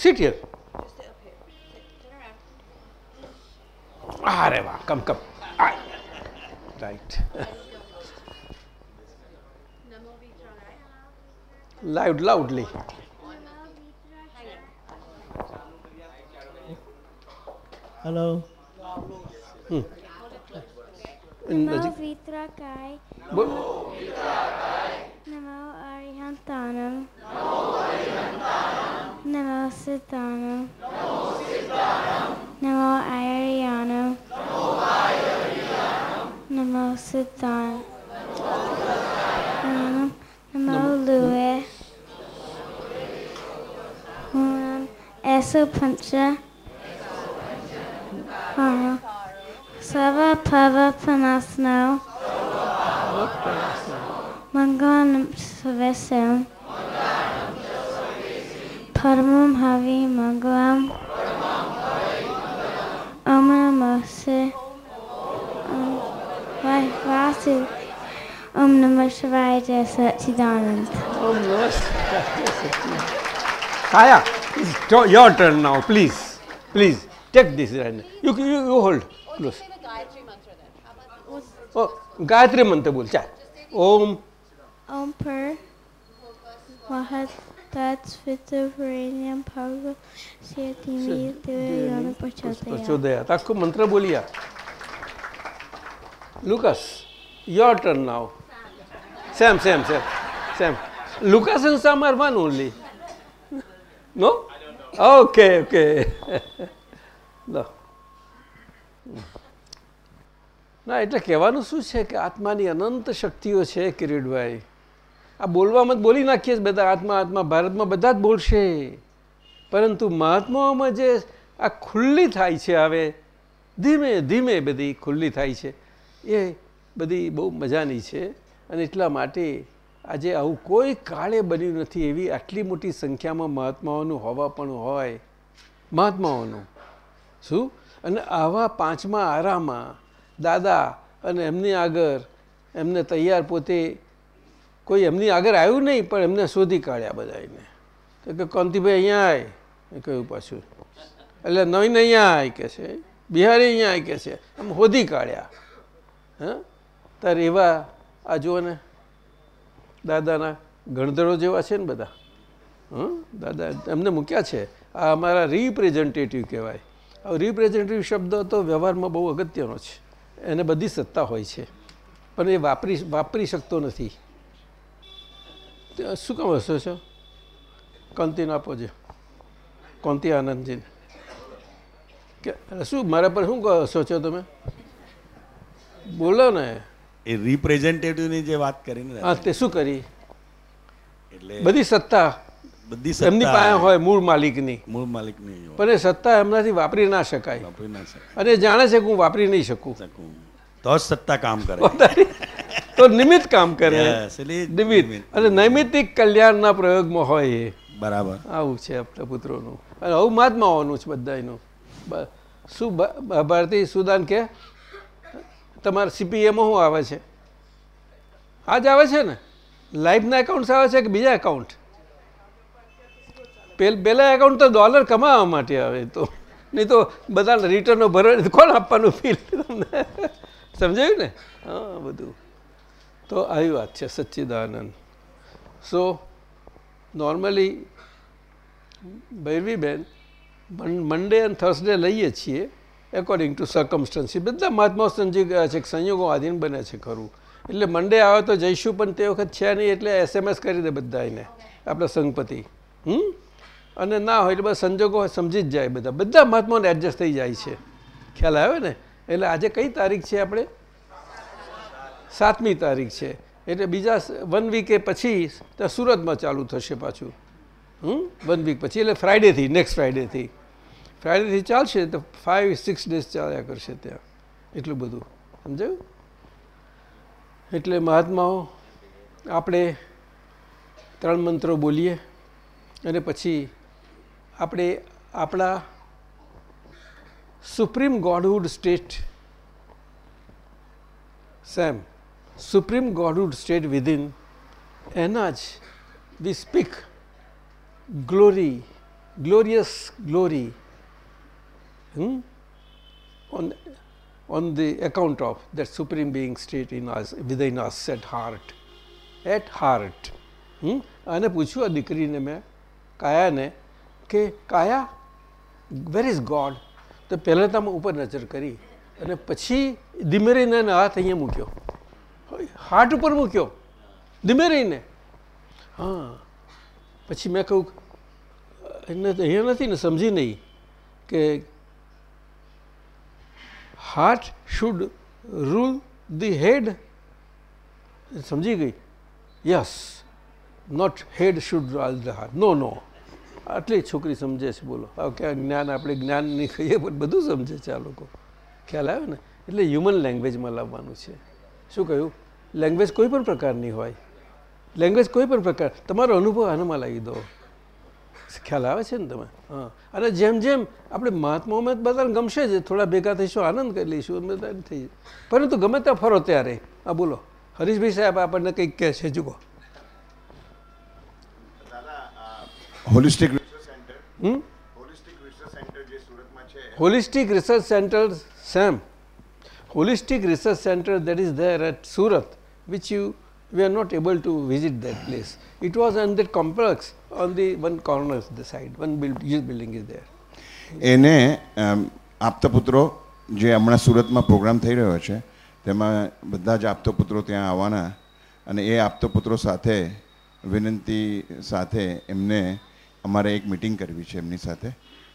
Sit here. અરે વાહ come come. Right loud Hello. Hmm. Namo Vitra Kai. Namo Vitra Kai. Namo Arihantanam. Namo Arihantanam. Namo Siddhanam. Namo Siddhanam. Namo Ariyanam. Namo Ariyanam. Namo Siddhanam. Namo Namo Lewis. Yesupancha Para Sava Pava Panasno Manganam Savesam Paramam Havi Mangalam. Vasu um, Om Namah Shivaya Jaya Satchidanand Om Namah Shivaya Jaya Satchidanand Kaya. It's your- your turn now, please. Please, take this right now. You, you, you hold close. Oh, Gayatri મંત્ર બોલ ચાલ ઓમ Om Per Wahat Tat Svitavarinyam Bhava Siatimi Devayana Prachodaya. પ્રચોદયાત આખું મંત્ર બોલ્યા Lucas your turn now Sam Sam Sam Sam Lucas and Sam are one only no? Okay okay <laughs> no. ના એટલે કહેવાનું શું છે કે આત્માની અનંત શક્તિઓ છે કિરીટભાઈ? આ બોલવામાં જ બોલી નાખીએ બધા, આત્મા આત્મા, ભારતમાં બધા જ બોલશે. પરંતુ મહાત્માઓમાં જે આ ખુલ્લી થાય છે હવે, ધીમે ધીમે બધી ખુલ્લી થાય છે, એ બધી બહુ મજાની છે. અને એટલા માટે આજે આવું કોઈ કાળે બન્યું નથી એવી આટલી મોટી સંખ્યામાં મહાત્માઓનું હોવા પણ હોય. મહાત્માઓનું. શું? અને આવા પાંચમા આરામાં દાદા અને એમની આગળ એમને તૈયાર પોતે કોઈ એમની આગળ આવ્યું નહીં, પણ એમને શોધી કાઢ્યા બધાને તો કે કોંતીભાઈ અહીંયા આય. એ કહ્યું પાછું. એટલે નવીન અહીંયા આય કે છે. બિહારી અહીંયા આય કે છે. આમ શોધી કાઢ્યા. હા? તાર એવા આ જુઓ ને દાદાના ગણધરો જેવા છે ને બધા? હં? દાદા એમને મૂક્યા છે. આ અમારા રિપ્રેઝેન્ટેટિવ કહેવાય. હવે રિપ્રેઝેન્ટેટિવ શબ્દ તો વ્યવહારમાં બહુ અગત્યનો છે. એને બધી સત્તા હોય છે. પણ એ વાપરી વાપરી શકતો નથી. શું કામ હસો છો કંતિને આપો છો કોંતી આનંદજીને. કે શું મારા પર શું હસો છો તમે? બોલો ને. એ રિપ્રેઝેન્ટેટિવની જે વાત કરીને હા તે શું કરી? એટલે બધી સત્તા બધી એમની પાસે હોય મૂળ માલિકની. મૂળ માલિકની પણ એ સત્તા એમનાથી વાપરી ના શકાય. વાપરી ના શકાય. અને જાણે છે કે હું વાપરી નહીં શકું. શકું. તો જ સત્તા કામ કરે. તો નિમિત્ત કામ કરે. નિમિત્ત. નિમિત્ત. અને નૈમિતિક કલ્યાણના પ્રયોગમાં હોય એ. બરાબર. આવું છે આપણા પુત્રોનું. અને આવું મહાત્માઓનું છે બધાનું શું ભારતી સુદાન કે? તમારા સીપીએમાં શું આવે છે? આ જ આવે છે ને? લાઈફના એકાઉન્ટ આવે છે કે બીજા એકાઉન્ટ પેલા એકાઉન્ટ તો ડોલર કમાવા માટે આવે તો. નહીં તો બધા રિટર્નો ભરવા <laughs> કોણ આપવાનું ફીલ તમને? સમજાયું ને? હા, બધું. તો આવી વાત છે, સચ્ચિદાનંદ. સો નોર્મલી ભૈરવીબેન મંડે અને થર્સડે લઈએ છીએ. એકોર્ડિંગ ટુ સર્કમસ્ટન્સી બધા મહાત્મા સમજી ગયા છે, સંયોગો આધીન બને છે ખરું. એટલે મંડે આવે તો જઈશું, પણ તે વખત છે નહીં, એટલે એસએમએસ કરી દે બધા એને આપણા સંગપતિ હમ? અને ના હોય, એટલે બસ સંજોગો સમજી જ જાય બધા. બધા મહાત્માઓને એડજસ્ટ થઈ જાય છે. ખ્યાલ આવે ને? એટલે આજે કઈ તારીખ છે આપણે? સાતમી તારીખ છે. એટલે બીજા વન વીકે પછી ત્યાં સુરતમાં ચાલુ થશે પાછું. હમ? વન વીક પછી, એટલે ફ્રાઈડેથી નેક્સ્ટ ફ્રાઈડેથી ફ્રાઈડેથી ચાલશે તો ફાઇવ સિક્સ ડેઝ ચાલ્યા કરશે ત્યાં. એટલું બધું. સમજાયું? એટલે મહાત્માઓ, આપણે ત્રણ મંત્રો બોલીએ અને પછી આપણે આપણા supreme godhood state same supreme godhood state within એના જ we speak glory glorious glory hmm, on, on the account of that supreme being state in us within us at heart. At heart. Hmm? અને પૂછ્યું આ દીકરીને મેં કાયાને કે કાયા where is God તો પહેલાં તમે ઉપર નજર કરી અને પછી ધીમે રહીને એને હાથ અહીંયા મૂક્યો. હાર્ટ ઉપર મૂક્યો. ધીમે રહીને હા. પછી મેં કહ્યું એને તો અહીંયા નથી ને સમજી નહીં કે heart should rule the head સમજી ગઈ yes not head should rule the heart no no આટલી છોકરી સમજે છે બોલો ક્યાં જ્ઞાન આપણે જ્ઞાન નહીં કહીએ પણ બધું સમજે છે આ લોકો. ખ્યાલ આવે ને? એટલે હ્યુમન લેંગ્વેજમાં લાવવાનું છે. શું કહ્યું? લેંગ્વેજ કોઈ પણ પ્રકારની હોય. લેંગ્વેજ કોઈ પણ પ્રકાર. તમારો અનુભવ આનામાં લાવી દો. ખ્યાલ આવે છે ને તમે હા. અને જેમ જેમ આપણે મહાત્માઓમાં બધાને ગમશે જ થોડા ભેગા થઈશું આનંદ કરી લઈશું બધા થઈ પરંતુ ગમે ત્યાં ફરો ત્યારે. હા બોલો. હરીશભાઈ સાહેબ આપણને કંઈક કહે છે જુઓ. Holistic research centre same. Holistic research centre that is there at Surat which sam we are not able to visit that place it was on that complex on the one corner the side one build, huge building is there એને આપતા પુત્રો જે હમણાં સુરતમાં programme થઈ રહ્યો છે તેમાં બધા જ આપતા પુત્રો ત્યાં આવવાના અને એ આપતા પુત્રો સાથે વિનંતી સાથે એમને અમારે એક મિટિંગ કરવી છે એમની સાથે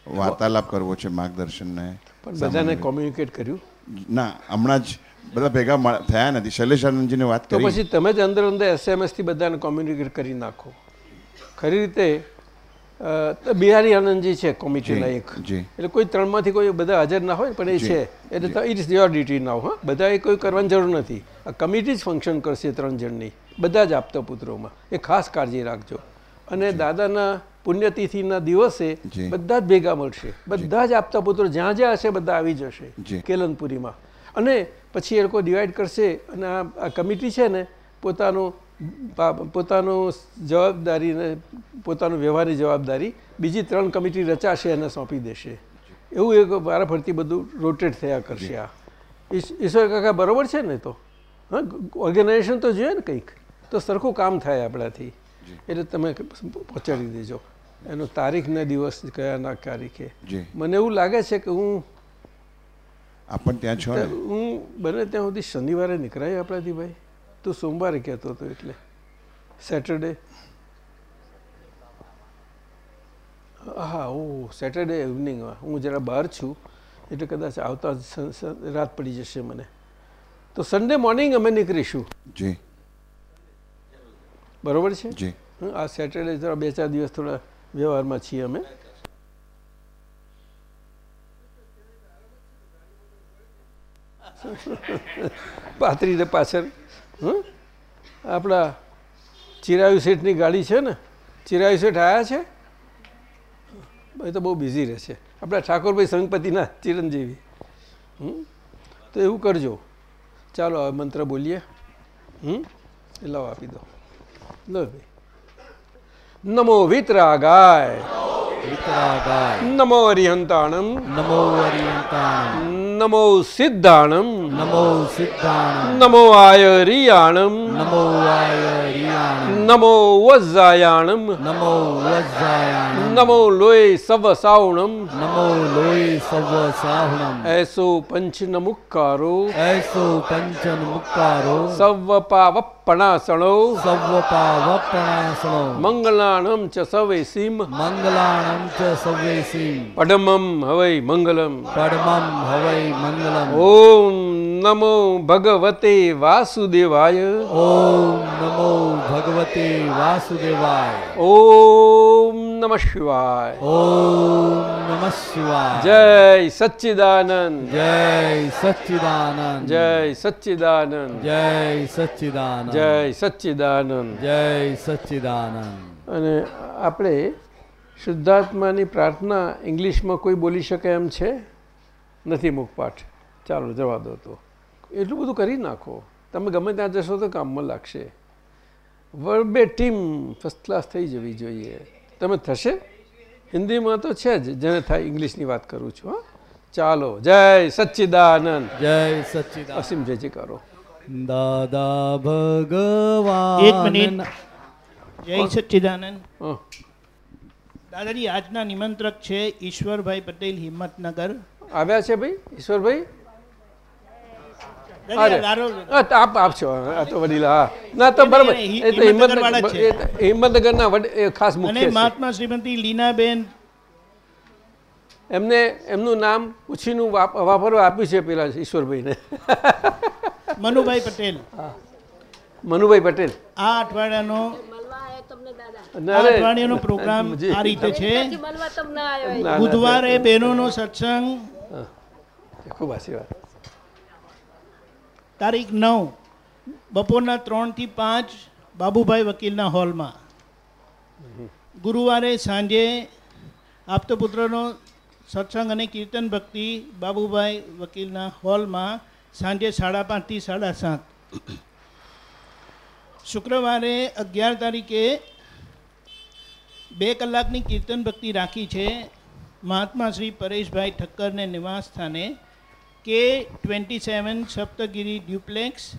વાર્તાલાપ કરવો છે માર્ગદર્શનને પણ બધાને કોમ્યુનિકેટ કર્યું ના હમણાં જ બધા ભેગા થયા નથી. શૈલેષાનંદજીને વાત કરી. પછી તમે જ અંદર અંદર એસએમએસથી બધાને કોમ્યુનિકેટ કરી નાખો. ખરી રીતે બિહારી આનંદજી છે કોમિટીના એક. એટલે કોઈ ત્રણમાંથી કોઈ બધા હાજર ના હોય પણ એ છે. એટલે it is your duty now હા? બધાએ કોઈ કરવાની જરૂર નથી. આ કમિટી જ ફંક્શન કરશે ત્રણ જણની. બધા જ આપતા પુત્રોમાં. એ ખાસ કાળજી રાખજો. અને દાદાના પુણ્યતિથિના દિવસે બધા જ ભેગા મળશે. બધા જ આપતા પુત્રો જ્યાં જ્યાં હશે બધા આવી જશે. કેલનપુરીમાં. અને પછી એ લોકો ડિવાઈડ કરશે અને આ કમિટી છે ને પોતાનું પોતાનું જવાબદારીને પોતાનું વ્યવહારની જવાબદારી બીજી ત્રણ કમિટી રચાશે અને સોંપી દેશે. એવું એક વારાફરતી બધું રોટેટ થયા કરશે આ. ઈશ- ઈશ્વર કાકા બરાબર છે ને તો? હા? ઓર્ગેનાઇઝેશન તો જોઈએ ને કંઈક. તો સરખું કામ થાય આપણાથી. એટલે તમે પહોંચાડી દેજો. એનો તારીખ ને દિવસ કયા ના તારીખે. મને એવું લાગે છે કે હું આપ પણ ત્યાં છો હું બને ત્યાં સુધી શનિવારે નીકળાય આપણાથી ભાઈ. તું સોમવારે કહેતો હતો એટલે. સેટરડે હા ઓ સેટરડે ઇવનિંગમાં હું જરા બહાર છું એટલે કદાચ આવતા રાત પડી જશે મને. તો સન્ડે મોર્નિંગ અમે નીકળીશું. જી. બરોબર છે? જી. આ સેટરડે જરા બે ચાર દિવસ થોડા વ્યવહારમાં છીએ અમે. <laughs> પાથરીને પાછળ હં? આપણા ચિરાયુ શેઠની ગાડી છે ને? ચિરાયુ શેઠ આવ્યા છે? એ તો બહુ બિઝી રહેશે આપણા ઠાકોરભાઈ સંગપતિના ચિરંજીવી. હં? તો એવું કરજો. ચાલો હવે મંત્ર બોલીએ. હમ એ લાવો આપી દો. લો ભાઈ. નમો વિતરાગાય. વિતરાગાય. નમો હરિહંતાણમ નમો અરિયંતાણમ નમો સિદ્ધાણમ નમો સિદ્ધાણમ નમો આયરિયાણમ નમો આયરિયાણમ નમો વજ્જાયાણમ નમો વજ્જાયાણમ નમો લોય સવ સાવણમ નમો લોય સવ સાવણમ એસો પંચનમુક્કારો એસો પંચન મુક્કારો સવ પાવપણાસણો સવ પાવપણાસણો મંગલાણમ ચ સવેસીમ મંગલાણમ ચ સવેસી પડમમ હવૈ મંગલમ પડમમ હવૈ મંગલમ ઓમ નમો ભગવતે વાસુદેવાય ઓમ નમો ભગવતે વાસુદેવાય ઓમ નમઃ શિવાય ઓમ નમઃ શિવાય જય સચ્ચિદાનંદ જય સચ્ચિદાનંદ જય સચ્ચિદાનંદ જય સચ્ચિદાનંદ જય સચ્ચિદાનંદ જય સચ્ચિદાનંદ અને આપણે શુદ્ધાત્માની પ્રાર્થના ઇંગ્લિશમાં કોઈ બોલી શકે એમ છે? નથી મુખપાઠ. ચાલો જવા દો તો. એટલું બધું કરી નાખો. તમે ગમે ત્યાં જશો તો કામમાં લાગશે. વર્બે ટીમ ફર્સ્ટ ક્લાસ થઈ જવી જોઈએ. તમે થશે? હિન્દીમાં તો છે જ જેને થાય ઇંગ્લિશની વાત કરું છું હા. ચાલો જય સચ્ચિદાનંદ. જય સચ્ચિદાનંદ. અસીમ જય કરો દાદા ભગવાન. એક મિનિટ. જય સચ્ચિદાનંદ. હં. દાદાજી આજના નિમંત્રક છે ઈશ્વરભાઈ પટેલ હિંમતનગર. આવ્યા છે ભાઈ ઈશ્વરભાઈ? અરે. લારો- હા, તો આપ આપશો આ તો વડીલા હા. ના તો બરાબર. નહીં, એ તો હિંમતનગરવાળા જ હિંમતનગર છે. એ તો હિંમતનગરના ખાસ મુખ્ય મહાત્મા શ્રીમતી લીનાબેન. એમને એમનું નામ ઉછીનું વાપરવા આપ્યું છે પેલા ઈશ્વરભાઈને. મનુભાઈ પટેલ. મનુભાઈ પટેલ. આ અઠવાડિયાનો અઠવાડિયાનો પ્રોગ્રામ જી. આ રીતે છે. બુધવારે બહેનોનો સત્સંગ. ખૂબ આશીર્વાદ તારીખ નવ, બપોરના ત્રણથી પાંચ, બાબુભાઈ વકીલના હોલમાં. ગુરુવારે સાંજે આપતપુત્રનો સત્સંગ અને કીર્તન ભક્તિ બાબુભાઈ વકીલના હોલમાં સાંજે સાડા પાંચથી સાડા સાત. શુક્રવારે અગિયાર તારીખે બે કલાકની કીર્તન ભક્તિ રાખી છે મહાત્મા શ્રી પરેશભાઈ ઠક્કરને નિવાસ સ્થાને કે twenty seven Saptagiri duplex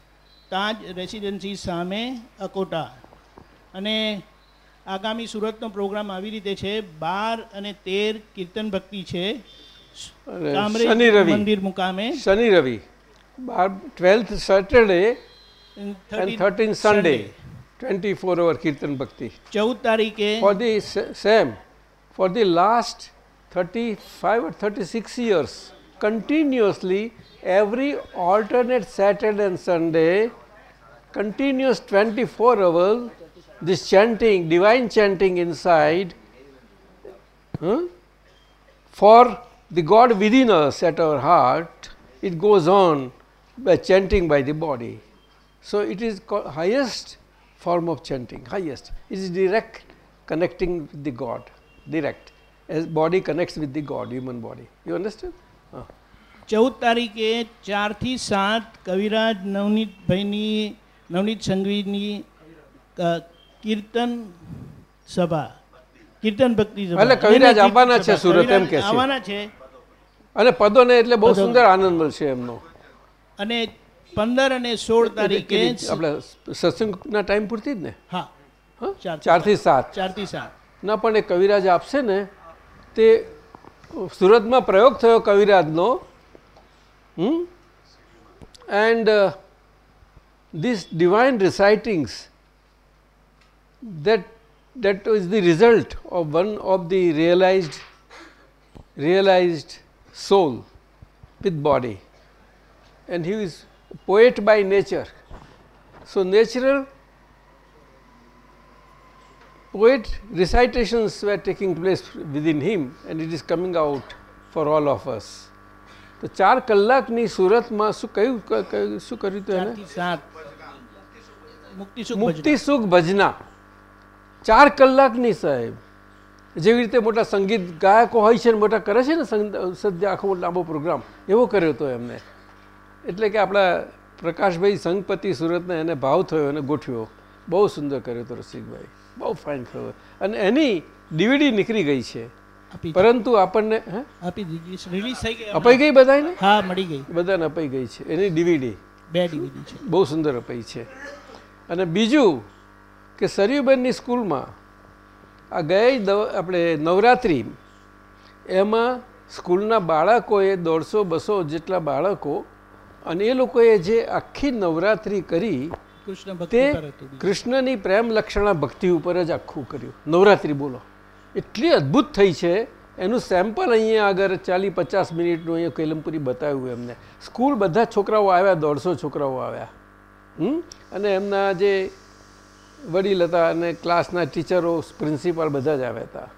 Taj Residency સામે અકોટા. અને આગામી સુરતનો પ્રોગ્રામ આવી રીતે છે બાર અને તેર કીર્તન ભક્તિ છે. શનિ રવિ. મંદિર મુકામે. શનિ રવિ. બાર twelfth Saturday and thirteen Sunday twenty four hour કીર્તન ભક્તિ ચૌદ તારીખે for the sa- same. For the last 35 or 36 years continuously every alternate saturday and sunday continuous 24 hours this chanting divine chanting inside for the god within us at our heart it goes on by chanting by the body so it is highest form of chanting, highest. It is direct connecting with the God, direct. As body connects with the God, human body. You understand? ચૌદ તારીખે ચારથી સાત કવિરાજ નવનીતભાઈની નવનીત સંઘવીની કીર્તન સભા. કીર્તન ભક્તિ સભા. એટલે કવિરાજ આવવાના છે સુરત એમ કે છે. આવવાના છે. અને પદોને એટલે બહુ સુંદર આનંદ મળશે એમનો. અને પંદર અને સોળ તારીખે આપણે સત્સંગના ટાઈમ પૂરતી જ ને? હા. ચારથી સાત. ચારથી સાત. ના પણ એ કવિરાજ આપશે ને તે સુરતમાં પ્રયોગ થયો કવિરાજનો. hmm? and uh, these divine recitings that that is the result of one of the realized realized soul with body. And he is poet by nature. So natural poet recitations were taking place within him and it is coming out for all of us. તો ચાર કલાકની સુરતમાં શું કયું શું કર્યું હતું એને? મુક્તિ સુખ ભજના. ચાર કલાકની સાહેબ. જેવી રીતે મોટા સંગીત ગાયકો હોય છે ને મોટા કરે છે ને સદ્ય આખો લાંબો પ્રોગ્રામ એવો કર્યો હતો એમને. એટલે કે આપણા પ્રકાશભાઈ સંગપતિ સુરતને એને ભાવ થયો અને ગોઠવ્યો. બહુ સુંદર કર્યો હતો રસિકભાઈ. બહુ ફાઇન થયો. અને એની ડીવીડી નીકળી ગઈ છે. પરંતુ આપણને આપી દીધી રિલીઝ થઈ ગઈ. અપાઈ ગઈ બધાને હા મળી ગઈ. બધાને અપાઈ ગઈ છે. એની ડીવીડી બે ડીવીડી છે. બહુ સુંદર અપાઈ છે. અને બીજું કે સરયુબેનની સ્કૂલમાં આ ગઈ આપણે નવરાત્રિ એમાં સ્કૂલના બાળકોએ દોઢસો બસો જેટલા બાળકો અને એ લોકોએ જે આખી નવરાત્રિ કરી કૃષ્ણ તે. કૃષ્ણની પ્રેમ લક્ષણા ભક્તિ ઉપર જ આખું કર્યું. નવરાત્રિ બોલો. એટલી અદ્ભુત થઈ છે. એનું સેમ્પલ અહીંયા આગળ ચાલીસ પચાસ મિનિટનું અહીંયા કેલમપુરી બતાવ્યું એમને. સ્કૂલ બધા છોકરાઓ આવ્યા, દોઢસો છોકરાઓ આવ્યા. હમ? અને એમના જે વડીલ હતા અને ક્લાસના ટીચરો પ્રિન્સિપાલ બધા જ આવ્યા હતા.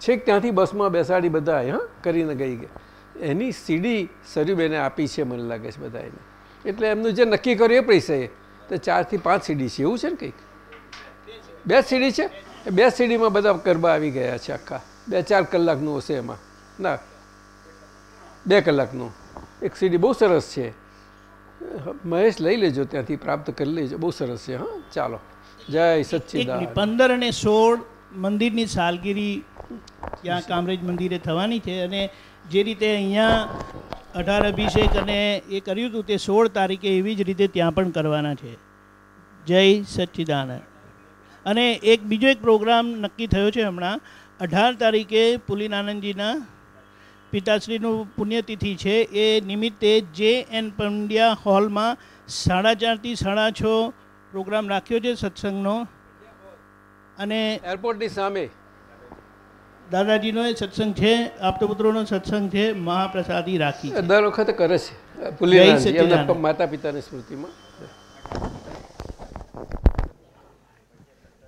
છેક ત્યાંથી બસમાં બેસાડી બધા હા? કરીને ગઈ ગયા. એની સીડી સરયુબેને આપી છે મને લાગે છે બધા એને એટલે એમનું જે નક્કી કર્યું એ પૈસે તો ચારથી પાંચ સીડી છે, એવું છે ને કંઈક? બે સીડી છે? બે સીડીમાં બધા ગરબા આવી ગયા છે આખા. બે ચાર કલાકનું હશે એમાં. ના. બે કલાકનું. એક સીડી બહુ સરસ છે. મહેશ લઈ લેજો ત્યાંથી, પ્રાપ્ત કરી લેજો. બહુ સરસ છે, હા. ચાલો. જય સચ્ચિદાન પંદર અને સોળ મંદિરની સાલગીરી ત્યાં કામરેજ મંદિરે થવાની છે અને જે રીતે અહીંયા અઢાર અભિષેક અને એ કર્યું હતું તે સોળ તારીખે એવી જ રીતે ત્યાં પણ કરવાના છે. જય સચ્ચિદાનંદ. અને એક બીજો એક પ્રોગ્રામ નક્કી થયો છે હમણાં. અઢાર તારીખે પુલિનાનંદજીના પિતાશ્રીનું પુણ્યતિથિ છે. એ નિમિત્તે જે એન પંડ્યા હોલમાં સાડા ચારથી સાડા છ પ્રોગ્રામ રાખ્યો છે સત્સંગનો. અને એરપોર્ટની સામે. દાદાજીનો એ સત્સંગ છે આપતપુત્રોનો સત્સંગ છે મહાપ્રસાદી રાખી દર વખતે કરે છે. માતા પિતાની સ્મૃતિમાં.